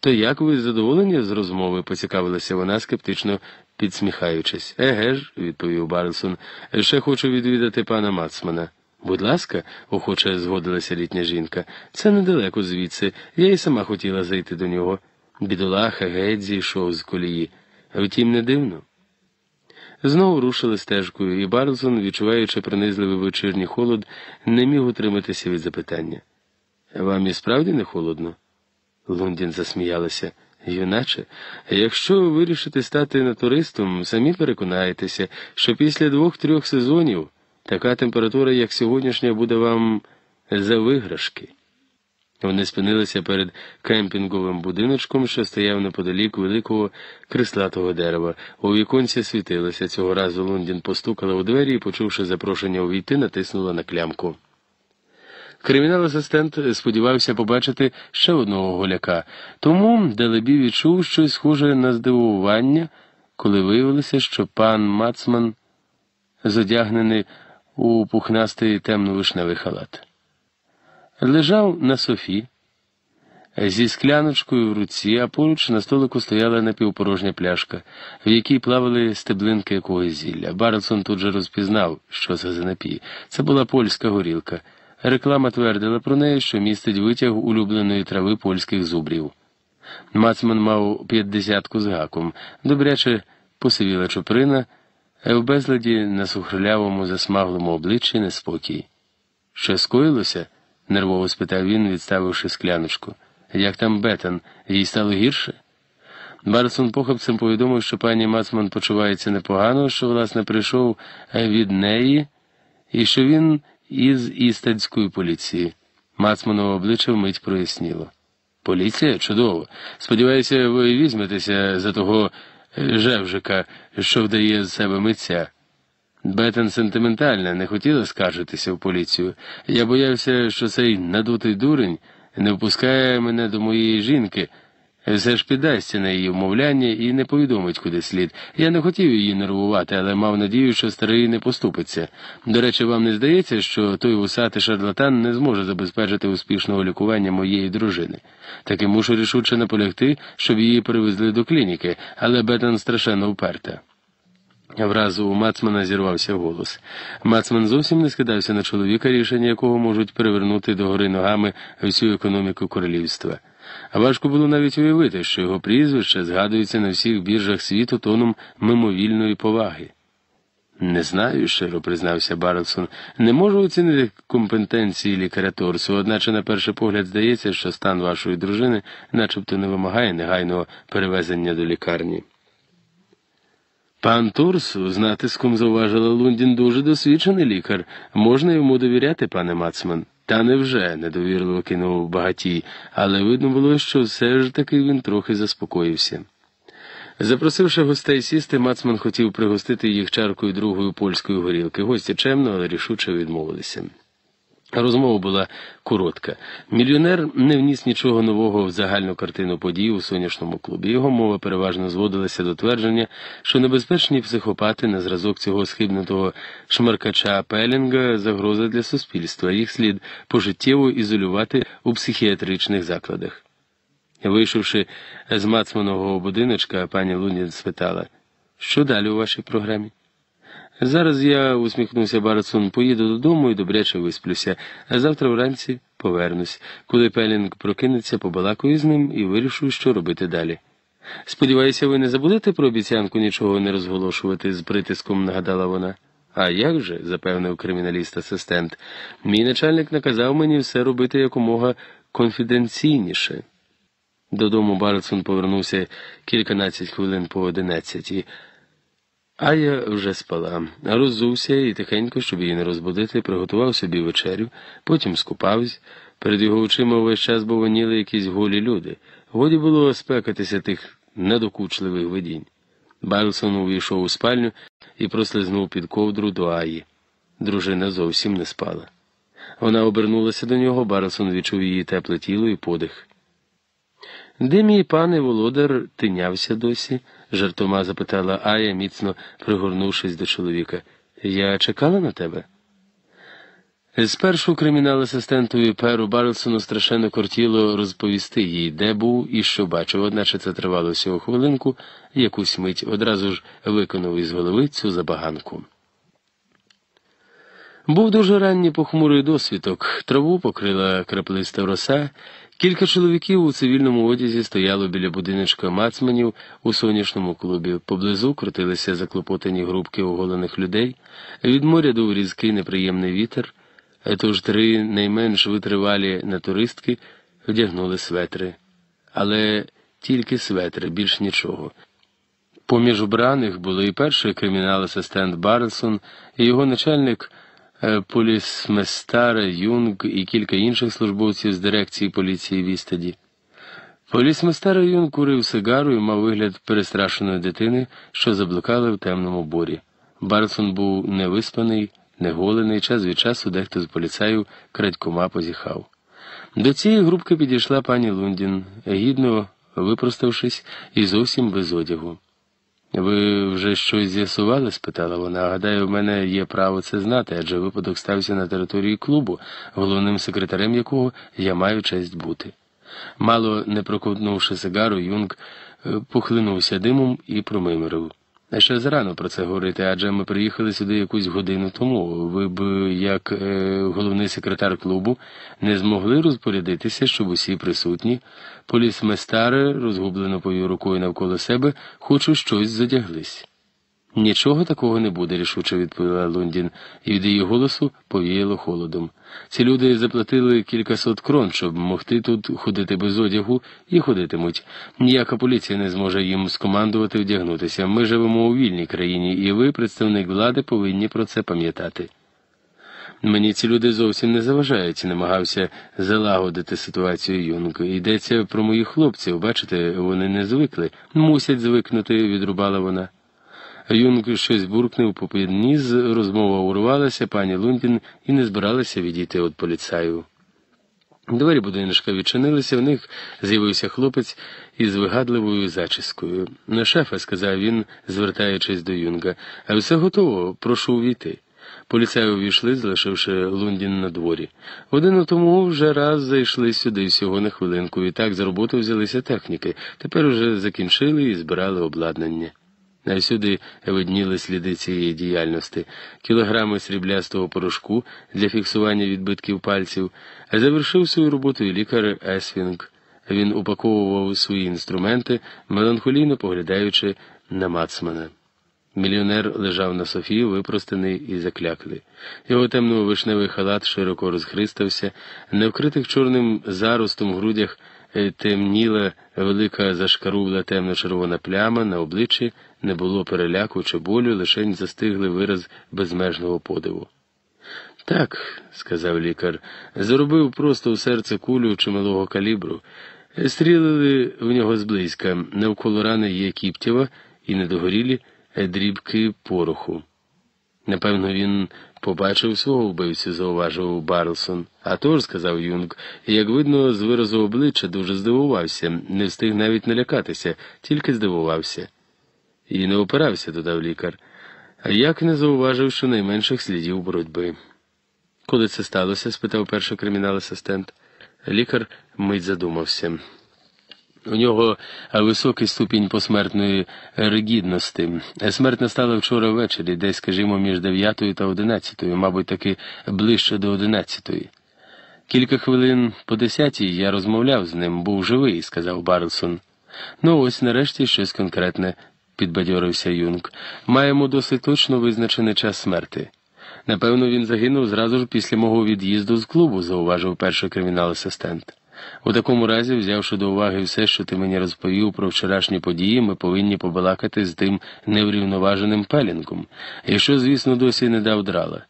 То як ви задоволені з розмови? поцікавилася вона, скептично підсміхаючись. Еге ж, відповів Барлсон, ще хочу відвідати пана Мацмана. Будь ласка, охоче згодилася літня жінка. Це недалеко звідси. Я й сама хотіла зайти до нього. Бідолаха геть зійшов з колії. Втім, не дивно. Знову рушили стежкою, і Барлсон, відчуваючи пронизливий вечірній холод, не міг утриматися від запитання. Вам і справді не холодно? Лундін засміялася. Юначе, якщо ви вирішите стати натуристом, самі переконаєтеся, що після двох-трьох сезонів така температура, як сьогоднішня, буде вам за виграшки. Вони спинилися перед кемпінговим будиночком, що стояв неподалік великого крислатого дерева. У віконці світилося. Цього разу Лундін постукала у двері і, почувши запрошення увійти, натиснула на клямку. Кримінал асистент сподівався побачити ще одного голяка, тому Делебі відчув щось схоже на здивування, коли виявилося, що пан Мацман зодягнений у пухнастий темно-вишневий халат лежав на софі зі скляночкою в руці, а поруч на столику стояла напівпорожня пляшка, в якій плавали стеблинки якогось зілля. Барлсон тут же розпізнав, що це за напій. Це була польська горілка. Реклама твердила про неї, що містить витяг улюбленої трави польських зубрів. Мацман мав п'ятдесятку з гаком, добряче посивіла чуприна, в безладі на сухрилявому засмаглому обличчі неспокій. Що скоїлося? Нервово спитав він, відставивши скляночку. Як там Бетан? Їй стало гірше? Барсон похопцем повідомив, що пані Мацман почувається непогано, що, власне, прийшов від неї, і що він із істадської поліції. Мацманове обличчя вмить проясніло. Поліція? Чудово. Сподіваюся, ви візьметеся за того жевжика, що вдає з себе митця. Бетен сентиментальна, не хотіла скаржитися в поліцію. Я боявся, що цей надутий дурень не впускає мене до моєї жінки, все ж піддасться на її вмовляння і не повідомить куди слід. Я не хотів її нервувати, але мав надію, що старий не поступиться. До речі, вам не здається, що той вусатий шарлатан не зможе забезпечити успішного лікування моєї дружини. Таки мушу рішуче наполягти, щоб її привезли до клініки, але Бетен страшенно вперта. Вразу у Мацмана зірвався голос. Мацман зовсім не скидався на чоловіка, рішення якого можуть перевернути догори ногами всю економіку королівства. Важко було навіть уявити, що його прізвище згадується на всіх біржах світу тоном мимовільної поваги. Не знаю, щиро признався Барлсон. Не можу оцінити компетенції лікаря Торсу, одначе на перший погляд здається, що стан вашої дружини начебто не вимагає негайного перевезення до лікарні. Пан Турс з натиском зауважила Лундін дуже досвідчений лікар. Можна йому довіряти, пане Мацман? Та невже, недовірливо кинув багатій, але видно було, що все ж таки він трохи заспокоївся. Запросивши гостей сісти, Мацман хотів пригостити їх чаркою другої польської горілки. Гості чемно, але рішуче відмовилися. Розмова була коротка. Мільйонер не вніс нічого нового в загальну картину подій у сонячному клубі. Його мова переважно зводилася до твердження, що небезпечні психопати на зразок цього схибнутого шмаркача Пелінга загроза для суспільства. Їх слід пожиттєво ізолювати у психіатричних закладах. Вийшовши з мацманого будиночка, пані Лунін спитала, Що далі у вашій програмі? Зараз я, усміхнувся Барсон, поїду додому і добряче висплюся, а завтра вранці повернусь. Коли Пелінг прокинеться, побалакую з ним і вирішу, що робити далі. Сподіваюся, ви не забудете про обіцянку нічого не розголошувати з притиском, нагадала вона. А як же, запевнив криміналіст-асистент, мій начальник наказав мені все робити якомога конфіденційніше. Додому Барсон повернувся кільканадцять хвилин по одинадцятій. А я вже спала, роззувся і тихенько, щоб її не розбудити, приготував собі вечерю, потім скупався. Перед його очима увесь час бовоніли якісь голі люди. Годі було спекатися тих недокучливих видінь. Байлсон увійшов у спальню і прослизнув під ковдру до Аї. Дружина зовсім не спала. Вона обернулася до нього, Барлсон відчув її тепле тіло і подих. Де мій пане володар тинявся досі? Жартома запитала Ая, міцно пригорнувшись до чоловіка. Я чекала на тебе? Спершу кримінал-асистентові Перу Барлсону страшенно кортіло розповісти їй, де був і що бачив, одначе це тривало всього хвилинку, якусь мить одразу ж виконав із голови цю забаганку. Був дуже ранній похмурий досвідок, траву покрила краплиста роса, кілька чоловіків у цивільному одязі стояло біля будиночка мацманів у сонячному клубі. Поблизу крутилися заклопотані групки оголених людей, від моря дув різкий неприємний вітер. Тож три найменш витривалі натуристки вдягнули светри, але тільки светри, більш нічого. Поміж убраних були і перший кримінал-асистент Барлсон, і його начальник е, полісместар Юнг і кілька інших службовців з дирекції поліції Вістаді. Полісместар Юнг курив сигару і мав вигляд перестрашеної дитини, що заблукали в темному борі. Барлсон був невиспаний неголений, час від часу дехто з поліцаїв крадькома позіхав. До цієї групки підійшла пані Лундін, гідно випроставшись і зовсім без одягу. Ви вже щось з'ясували? спитала вона. Гадаю, в мене є право це знати, адже випадок стався на території клубу, головним секретарем якого я маю честь бути. Мало не проковтнувши сигару, Юнг е, похлинувся димом і промимирив. Ще зарано про це говорити, адже ми приїхали сюди якусь годину тому. Ви б, як е, головний секретар клубу, не змогли розпорядитися, щоб усі присутні, полісместари, розгублено повів рукою навколо себе, хоч у щось задяглись. Нічого такого не буде, рішуче відповіла Лундін, і від її голосу повіяло холодом. Ці люди заплатили кількасот крон, щоб могти тут ходити без одягу, і ходитимуть. Ніяка поліція не зможе їм скомандувати вдягнутися. Ми живемо у вільній країні, і ви, представник влади, повинні про це пам'ятати. Мені ці люди зовсім не заважають, намагався залагодити ситуацію Юнг. Йдеться про моїх хлопців, бачите, вони не звикли, мусять звикнути, відрубала вона. Юнг щось буркнув по підніс, розмова урвалася, пані Лундін і не збиралася відійти від поліцаю. Двері будиночка відчинилися, в них з'явився хлопець із вигадливою зачіскою. На шефа, сказав він, звертаючись до Юнга, а все готово, прошу увійти. Поліцаї увійшли, залишивши Лундін на дворі. Годину тому вже раз зайшли сюди всього на хвилинку, і відтак за роботу взялися техніки. Тепер уже закінчили і збирали обладнання. Всюди видніли сліди цієї діяльності, кілограми сріблястого порошку для фіксування відбитків пальців, завершив свою роботу і лікар Есвінг. Він упаковував свої інструменти, меланхолійно поглядаючи на Мацмана. Мільйонер лежав на софі, випростений і закляклий. Його темно-вишневий халат широко розхристався, на вкритих чорним заростом грудях е, темніла велика зашкарубла темно-червона пляма, на обличчі не було переляку чи болю, лишень застигли вираз безмежного подиву. Так, сказав лікар, заробив просто у серце кулю чималого калібру. Стрілили в нього зблизька, навколо рани є кіптєва і недогорілі дрібки пороху. Напевно, він побачив свого вбивцю, зауважив Барлсон. А тож, сказав Юнг, як видно, з виразу обличчя дуже здивувався, не встиг навіть налякатися, тільки здивувався. І не опирався, додав лікар. А як не зауважив щонайменших слідів боротьби. Коли це сталося? спитав перший кримінал-асистент. Лікар мить задумався. У нього високий ступінь посмертної ригідності. Смерть настала вчора ввечері, десь, скажімо, між дев'ятою та одинадцятою, мабуть, таки ближче до одинадцятої. Кілька хвилин по десятій я розмовляв з ним, був живий, сказав Барлсон. Ну, ось нарешті щось конкретне, підбадьорився Юнг. Маємо досить точно визначений час смерти. Напевно, він загинув зразу ж після мого від'їзду з клубу, зауважив перший кримінал-асистент. У такому разі, взявши до уваги все, що ти мені розповів про вчорашні події, ми повинні побалакати з тим неврівноваженим пелінгом, якщо, звісно, досі не дав драла.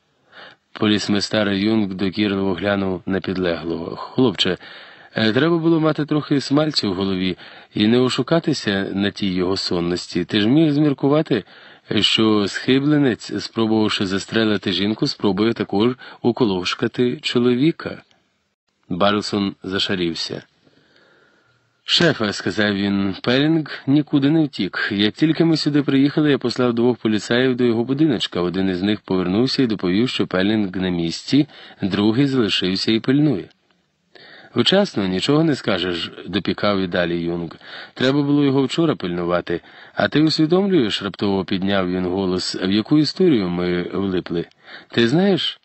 Полісместар Юнг докірливо глянув на підлеглого. Хлопче, е, треба було мати трохи смальцю в голові і не ошукатися на тій його сонності. Ти ж міг зміркувати, що схибленець, спробувавши застрелити жінку, спробує також уколошкати чоловіка. Барлсон зашарівся. Шефе, сказав він, Пелінг нікуди не втік. Як тільки ми сюди приїхали, я послав двох поліцаїв до його будиночка. Один із них повернувся і доповів, що Пелінг на місці, другий залишився і пильнує. Вчасно нічого не скажеш, допікав і далі Юнг. Треба було його вчора пильнувати, а ти усвідомлюєш, раптово підняв він голос, в яку історію ми влипли. Ти знаєш,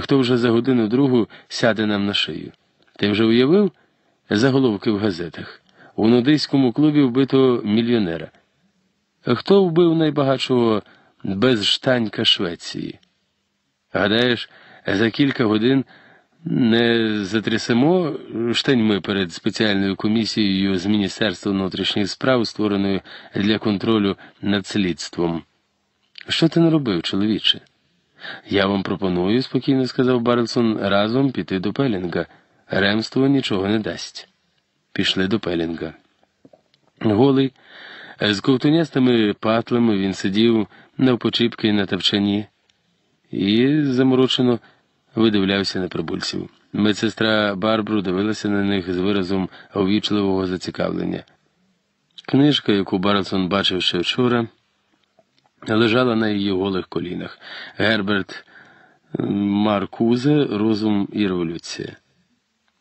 хто вже за годину другу сяде нам на шию? Ти вже уявив заголовки в газетах? У нудийському клубі вбито мільйонера. Хто вбив найбагатшого безштанька Швеції? Гадаєш, за кілька годин не затрясемо штаньми перед спеціальною комісією з Міністерства внутрішніх справ, створеною для контролю над слідством? Що ти не робив, чоловіче? Я вам пропоную, спокійно сказав Барлсон, разом піти до Пелінга. Ремство нічого не дасть. Пішли до Пелінга. Голий, з ковтунястими патлами він сидів навпочіпки на тавчані і заморочено видивлявся на прибульців. Медсестра Барбру дивилася на них з виразом увічливого зацікавлення. Книжка, яку Барлсон бачив ще вчора, лежала на її голих колінах. Герберт Маркузе Розум і революція.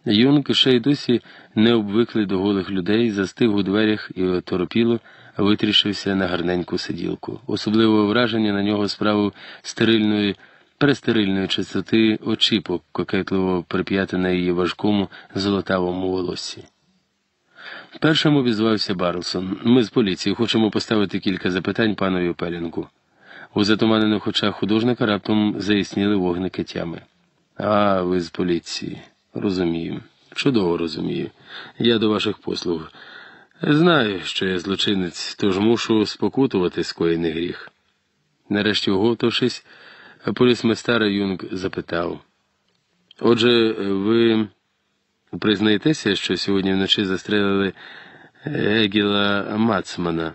Юнг ще й досі не обвикли до голих людей, застиг у дверях і оторопіло витрішився на гарненьку сиділку. Особливе враження на нього справив стерильної, престерильної чистоти очіпок, кокетливо прип'яти на її важкому золотавому волоссі. Першим обізвався Барлсон. Ми з поліції хочемо поставити кілька запитань панові Пелінгу. У затуманених очах художника раптом заясніли вогники тями. А, ви з поліції. Розумію. Чудово розумію. Я до ваших послуг. Знаю, що я злочинець, тож мушу спокутувати скоєний гріх. Нарешті оговтавшись, полісместар Юнг запитав. Отже, ви признаєтеся, що сьогодні вночі застрелили Егіла Мацмана?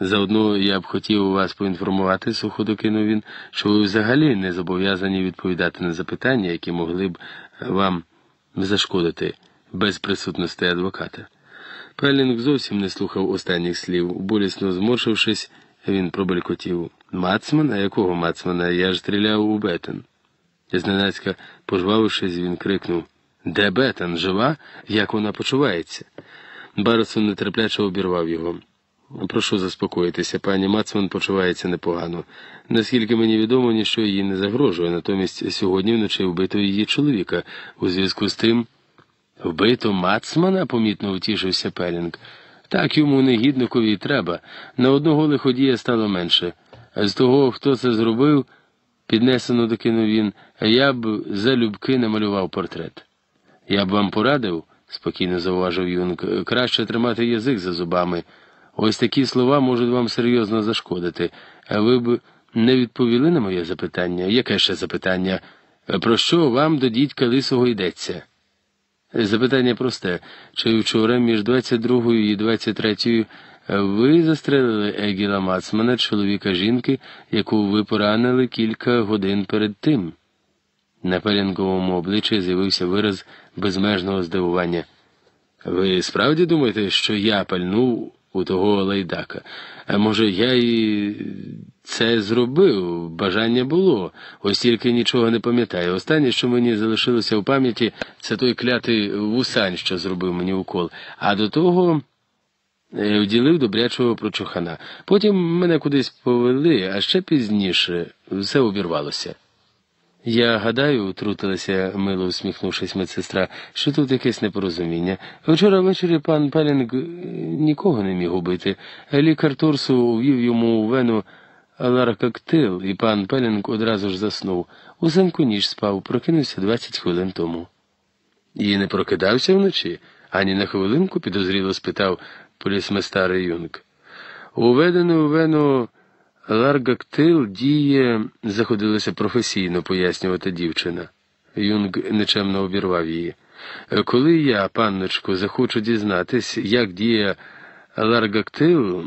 Заодно я б хотів вас поінформувати, сухо докинув він, що ви взагалі не зобов'язані відповідати на запитання, які могли б вам зашкодити без присутності адвоката. Пелінг зовсім не слухав останніх слів. Болісно зморшившись, він пробелькотів. Мацман? А якого мацмана? Я ж стріляв у Бетен. Зненацька, пожвавившись, він крикнув Де Бетен? Жива? Як вона почувається? Барсон нетерпляче обірвав його. Прошу заспокоїтися, пані Мацман почувається непогано. Наскільки мені відомо, ніщо їй не загрожує, натомість сьогодні вночі вбито її чоловіка. У зв'язку з тим вбито Мацмана, помітно утішився Пелінг. Так йому негідникові треба. На одного лиходія стало менше. З того, хто це зробив, піднесено докинув він, я б залюбки намалював портрет. Я б вам порадив, спокійно зауважив Юнг, краще тримати язик за зубами. Ось такі слова можуть вам серйозно зашкодити. Ви б не відповіли на моє запитання? Яке ще запитання? Про що вам до дідька лисого йдеться? Запитання просте. Чи вчора між 22 і 23 ви застрелили Егіла Мацмана, чоловіка жінки, яку ви поранили кілька годин перед тим? На пелінговому обличчі з'явився вираз безмежного здивування. Ви справді думаєте, що я пальнув у того лайдака. А може, я і це зробив, бажання було, ось тільки нічого не пам'ятаю. Останнє, що мені залишилося в пам'яті, це той клятий вусань, що зробив мені укол. А до того е, вділив добрячого прочухана. Потім мене кудись повели, а ще пізніше все обірвалося. Я гадаю, утрутилася, мило усміхнувшись медсестра, що тут якесь непорозуміння. Вчора ввечері пан Пелінг е, нікого не міг убити. Лікар Торсу ввів йому у вену ларкоктил, і пан Пелінг одразу ж заснув. Узимку ніч спав, прокинувся 20 хвилин тому. І не прокидався вночі, ані на хвилинку підозріло спитав полісместар Юнг. Уведений у вену ларгактил діє, заходилася професійно пояснювати дівчина. Юнг нечемно обірвав її. Коли я, панночко, захочу дізнатись, як діє ларгактил,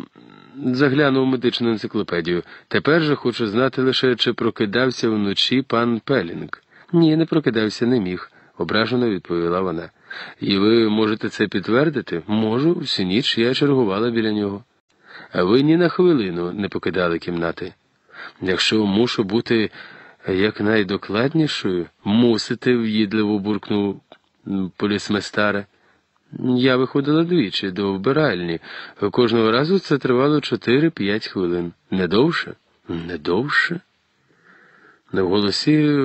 загляну у медичну енциклопедію. Тепер же хочу знати лише, чи прокидався вночі пан Пелінг. Ні, не прокидався, не міг, ображено відповіла вона. І ви можете це підтвердити? Можу, всю ніч я чергувала біля нього. А ви ні на хвилину не покидали кімнати. Якщо мушу бути якнайдокладнішою, мусите, в'їдливо буркнув полісместара. Я виходила двічі до вбиральні. Кожного разу це тривало 4-5 хвилин. Не довше? Не довше? На голосі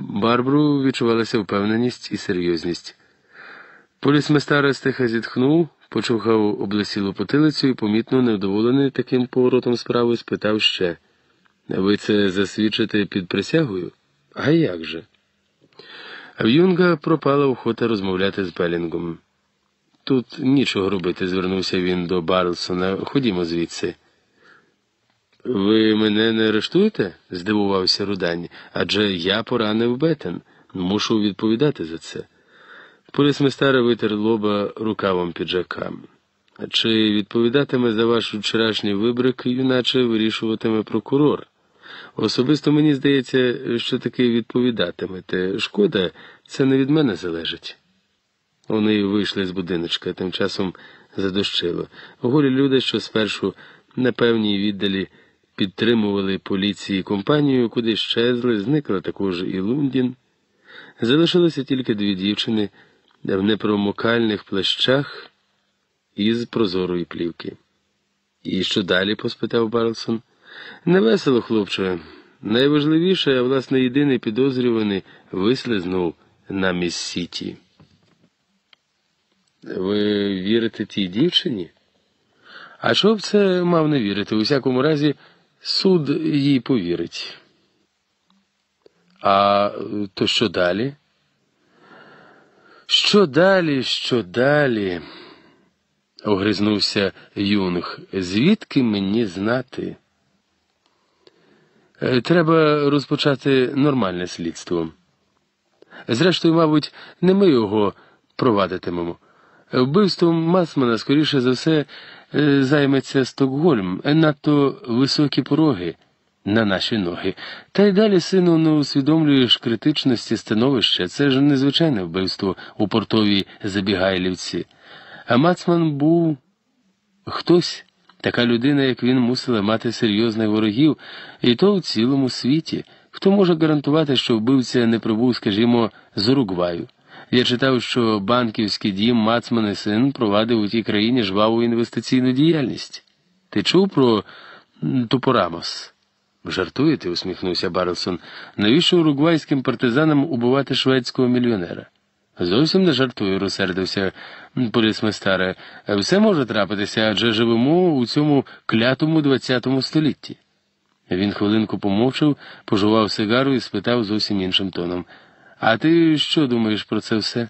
Барбру відчувалася впевненість і серйозність. Полісместара стиха зітхнув, почухав облесілу потилицю і, помітно невдоволений таким поворотом справи, спитав ще. Ви це засвідчите під присягою? А як же? А в Юнга пропала охота розмовляти з Белінгом. Тут нічого робити, звернувся він до Барлсона. Ходімо звідси. Ви мене не арештуєте? здивувався Рудань. Адже я поранив Бетен. Мушу відповідати за це. Полісместара витер лоба рукавом піджака. Чи відповідатиме за ваш вчорашній вибрик, юначе вирішуватиме прокурор? Особисто мені здається, що таки відповідатимете. Шкода, це не від мене залежить. Вони вийшли з будиночка, тим часом задощило. Голі люди, що спершу на певній віддалі підтримували поліції компанію, куди щезли, зникла також і Лундін. Залишилося тільки дві дівчини в непромокальних плащах із прозорої плівки. І що далі? поспитав Барлсон. Невесело, хлопче. Найважливіше, а власне єдиний підозрюваний вислизнув на міс-сіті. Ви вірите тій дівчині? А що б це мав не вірити? У всякому разі, суд їй повірить. А то що далі? Що далі, що далі? огризнувся Юнг. Звідки мені знати? Е, треба розпочати нормальне слідство. Зрештою, мабуть, не ми його провадитимемо. Вбивством Масмана, скоріше за все, е, займеться Стокгольм, надто високі пороги на наші ноги. Та й далі, сину, не усвідомлюєш критичності становища. Це ж незвичайне вбивство у портовій Забігайлівці. А Мацман був хтось, така людина, як він, мусила мати серйозних ворогів, і то в цілому світі. Хто може гарантувати, що вбивця не прибув, скажімо, з Уругваю? Я читав, що банківський дім Мацман і син провадив у тій країні жваву інвестиційну діяльність. Ти чув про Тупорамос? Жартуєте, усміхнувся Барлсон. Навіщо уругвайським партизанам убивати шведського мільйонера? Зовсім не жартую, розсердився полісместаре. Все може трапитися, адже живемо у цьому клятому ХХ столітті. Він хвилинку помовчав, пожував сигару і спитав зовсім іншим тоном. А ти що думаєш про це все?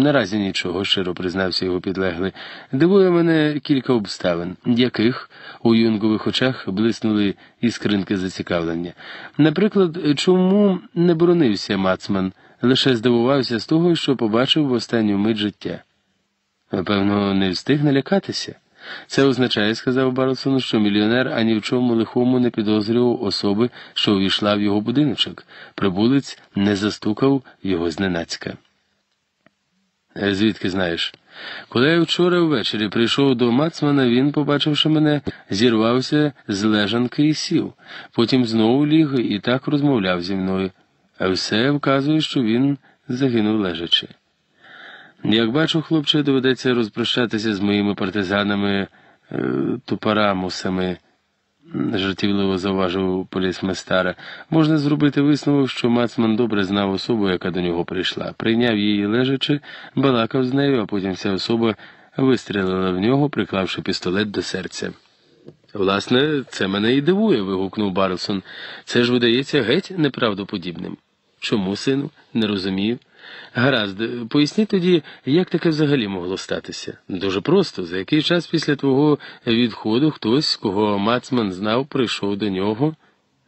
Наразі нічого, щиро признався його підлеглий. Дивує мене кілька обставин, яких у юнгових очах блиснули іскринки зацікавлення. Наприклад, чому не боронився Мацман, лише здивувався з того, що побачив в останню мить життя. Напевно, не встиг налякатися. Це означає, сказав Барлсон, що мільйонер ані в чому лихому не підозрював особи, що увійшла в його будиночок. Прибулець не застукав його зненацька. «Е, Звідки знаєш? Коли я вчора ввечері прийшов до Мацмана, він, побачивши мене, зірвався з лежанки і сів. Потім знову ліг і так розмовляв зі мною. А все вказує, що він загинув лежачи. Як бачу, хлопче, доведеться розпрощатися з моїми партизанами е, тупарамусами, жартівливо зауважив полісместара. Можна зробити висновок, що Мацман добре знав особу, яка до нього прийшла. Прийняв її лежачи, балакав з нею, а потім ця особа вистрілила в нього, приклавши пістолет до серця. Власне, це мене і дивує, вигукнув Барлсон. Це ж видається геть неправдоподібним. Чому, сину? Не розумію. Гаразд, поясні тоді, як таке взагалі могло статися? Дуже просто, за який час після твого відходу хтось, кого Мацман знав, прийшов до нього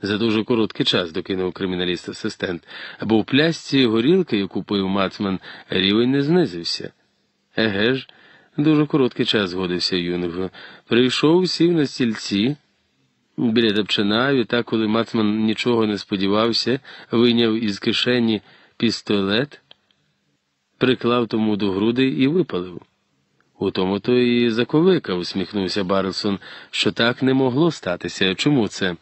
за дуже короткий час, докинув криміналіст-асистент, бо в плясці горілки, яку пив Мацман, рівень не знизився. Еге ж, дуже короткий час згодився Юнг. Прийшов, сів на стільці. Біля Dabчина, відтак, коли Мацман нічого не сподівався, вийняв із кишені пістолет, приклав тому до груди і випалив. У тому то і заковика, усміхнувся Барлсон, що так не могло статися. Чому це?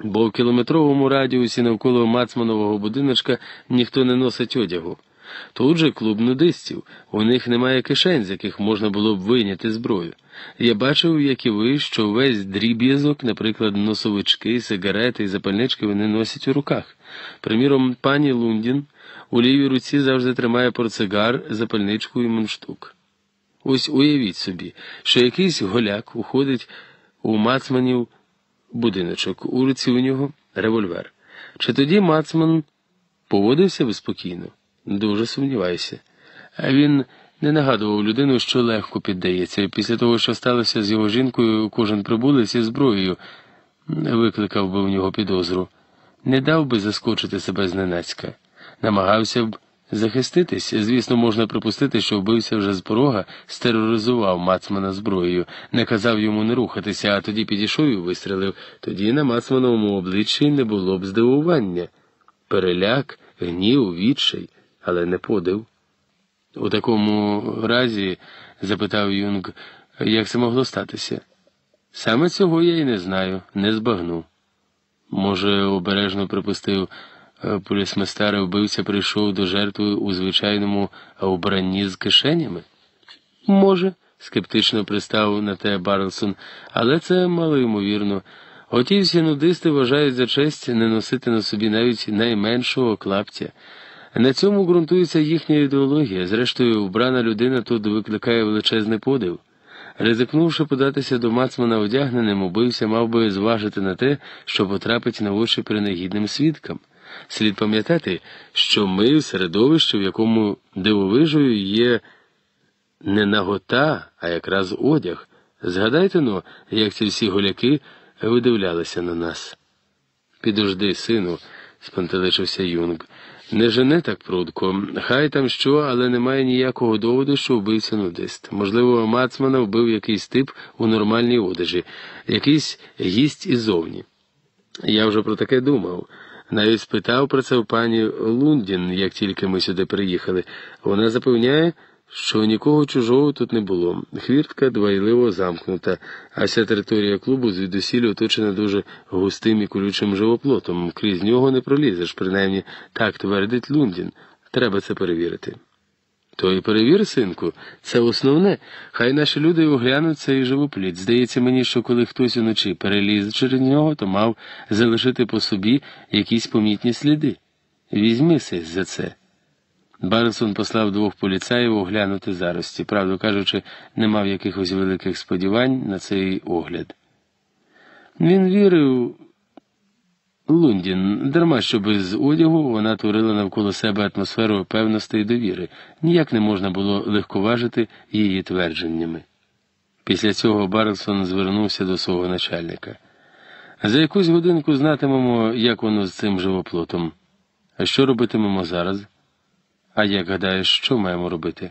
Бо в кілометровому радіусі навколо Мацманового будиночка ніхто не носить одягу. Тут же клуб нудистів, у них немає кишень, з яких можна було б вийняти зброю. Я бачив, як і ви, що весь дріб'язок, наприклад, носовички, сигарети і запальнички вони носять у руках. Приміром, пані Лундін у лівій руці завжди тримає портсигар, запальничку і мундштук. Ось уявіть собі, що якийсь голяк уходить у мацманів будиночок, у руці у нього револьвер. Чи тоді мацман поводився би спокійно? Дуже сумніваюся. А він не нагадував людину, що легко піддається. Після того, що сталося з його жінкою, кожен прибулець із зброєю викликав би в нього підозру, не дав би заскочити себе зненацька, намагався б захиститись. Звісно, можна припустити, що вбився вже з порога, стероризував Мацмана зброєю, не казав йому не рухатися, а тоді підійшов і вистрелив. Тоді на Мацмановому обличчі не було б здивування. Переляк, гнів, відчай, але не подив. У такому разі, запитав Юнг, як це могло статися? Саме цього я й не знаю, не збагну. Може, обережно припустив е, полісместара вбивця прийшов до жертви у звичайному вбранні з кишенями? Може, скептично пристав на те Барлсон, але це мало ймовірно. Оті всі нудисти вважають за честь не носити на собі навіть найменшого клаптя. На цьому ґрунтується їхня ідеологія. Зрештою, вбрана людина тут викликає величезний подив. Ризикнувши податися до Мацмана одягненим, убився, мав би зважити на те, що потрапить на очі принагідним свідкам. Слід пам'ятати, що ми в середовищі, в якому дивовижою є не нагота, а якраз одяг. Згадайте ну, як ці всі голяки видивлялися на нас. Підожди, сину, спантеличився Юнг. Не жене так прудко. Хай там що, але немає ніякого доводу, що вбився нудист. Можливо, Мацмана вбив якийсь тип у нормальній одежі, якийсь гість іззовні. Я вже про таке думав. Навіть спитав про це у пані Лундін, як тільки ми сюди приїхали. Вона запевняє, що нікого чужого тут не було. Хвіртка двайливо замкнута, а вся територія клубу звідусіль оточена дуже густим і колючим живоплотом. Крізь нього не пролізеш, принаймні так твердить Лундін. Треба це перевірити. То і перевір, синку, це основне. Хай наші люди оглянуть цей живопліт. Здається мені, що коли хтось уночі переліз через нього, то мав залишити по собі якісь помітні сліди. Візьмися за це. Барсон послав двох поліцаїв оглянути зарості. Правду кажучи, не мав якихось великих сподівань на цей огляд. Він вірив Лундін, дарма що без одягу вона творила навколо себе атмосферу певності і довіри, ніяк не можна було легковажити її твердженнями. Після цього Барлсон звернувся до свого начальника. За якусь годинку знатимемо, як воно з цим живоплотом. А що робитимемо зараз? А як гадаєш, що маємо робити?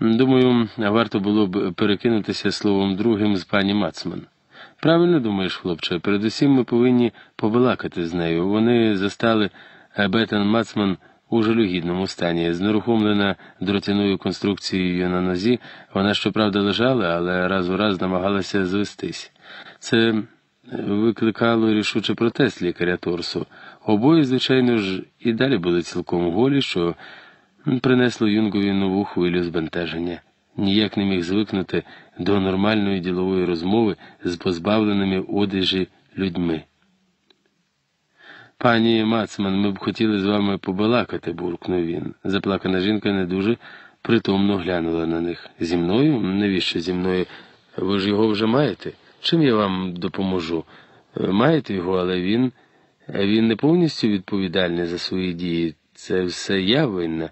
Думаю, варто було б перекинутися словом другим з пані Мацман. Правильно думаєш, хлопче, передусім ми повинні побалакати з нею. Вони застали Бетен Мацман у жалюгідному стані. Знерухомлена дротяною конструкцією на нозі, вона щоправда лежала, але раз у раз намагалася звестись. Це викликало рішучий протест лікаря Торсу. Обоє, звичайно ж, і далі були цілком голі, що принесло юнгові нову хвилю збентеження. Ніяк не міг звикнути до нормальної ділової розмови з позбавленими одежі людьми. Пані Мацман, ми б хотіли з вами побалакати, буркнув він. Заплакана жінка не дуже притомно глянула на них. Зі мною? Навіщо зі мною? Ви ж його вже маєте? Чим я вам допоможу? Е, Маєте його, але він. Він не повністю відповідальний за свої дії. Це все я винна.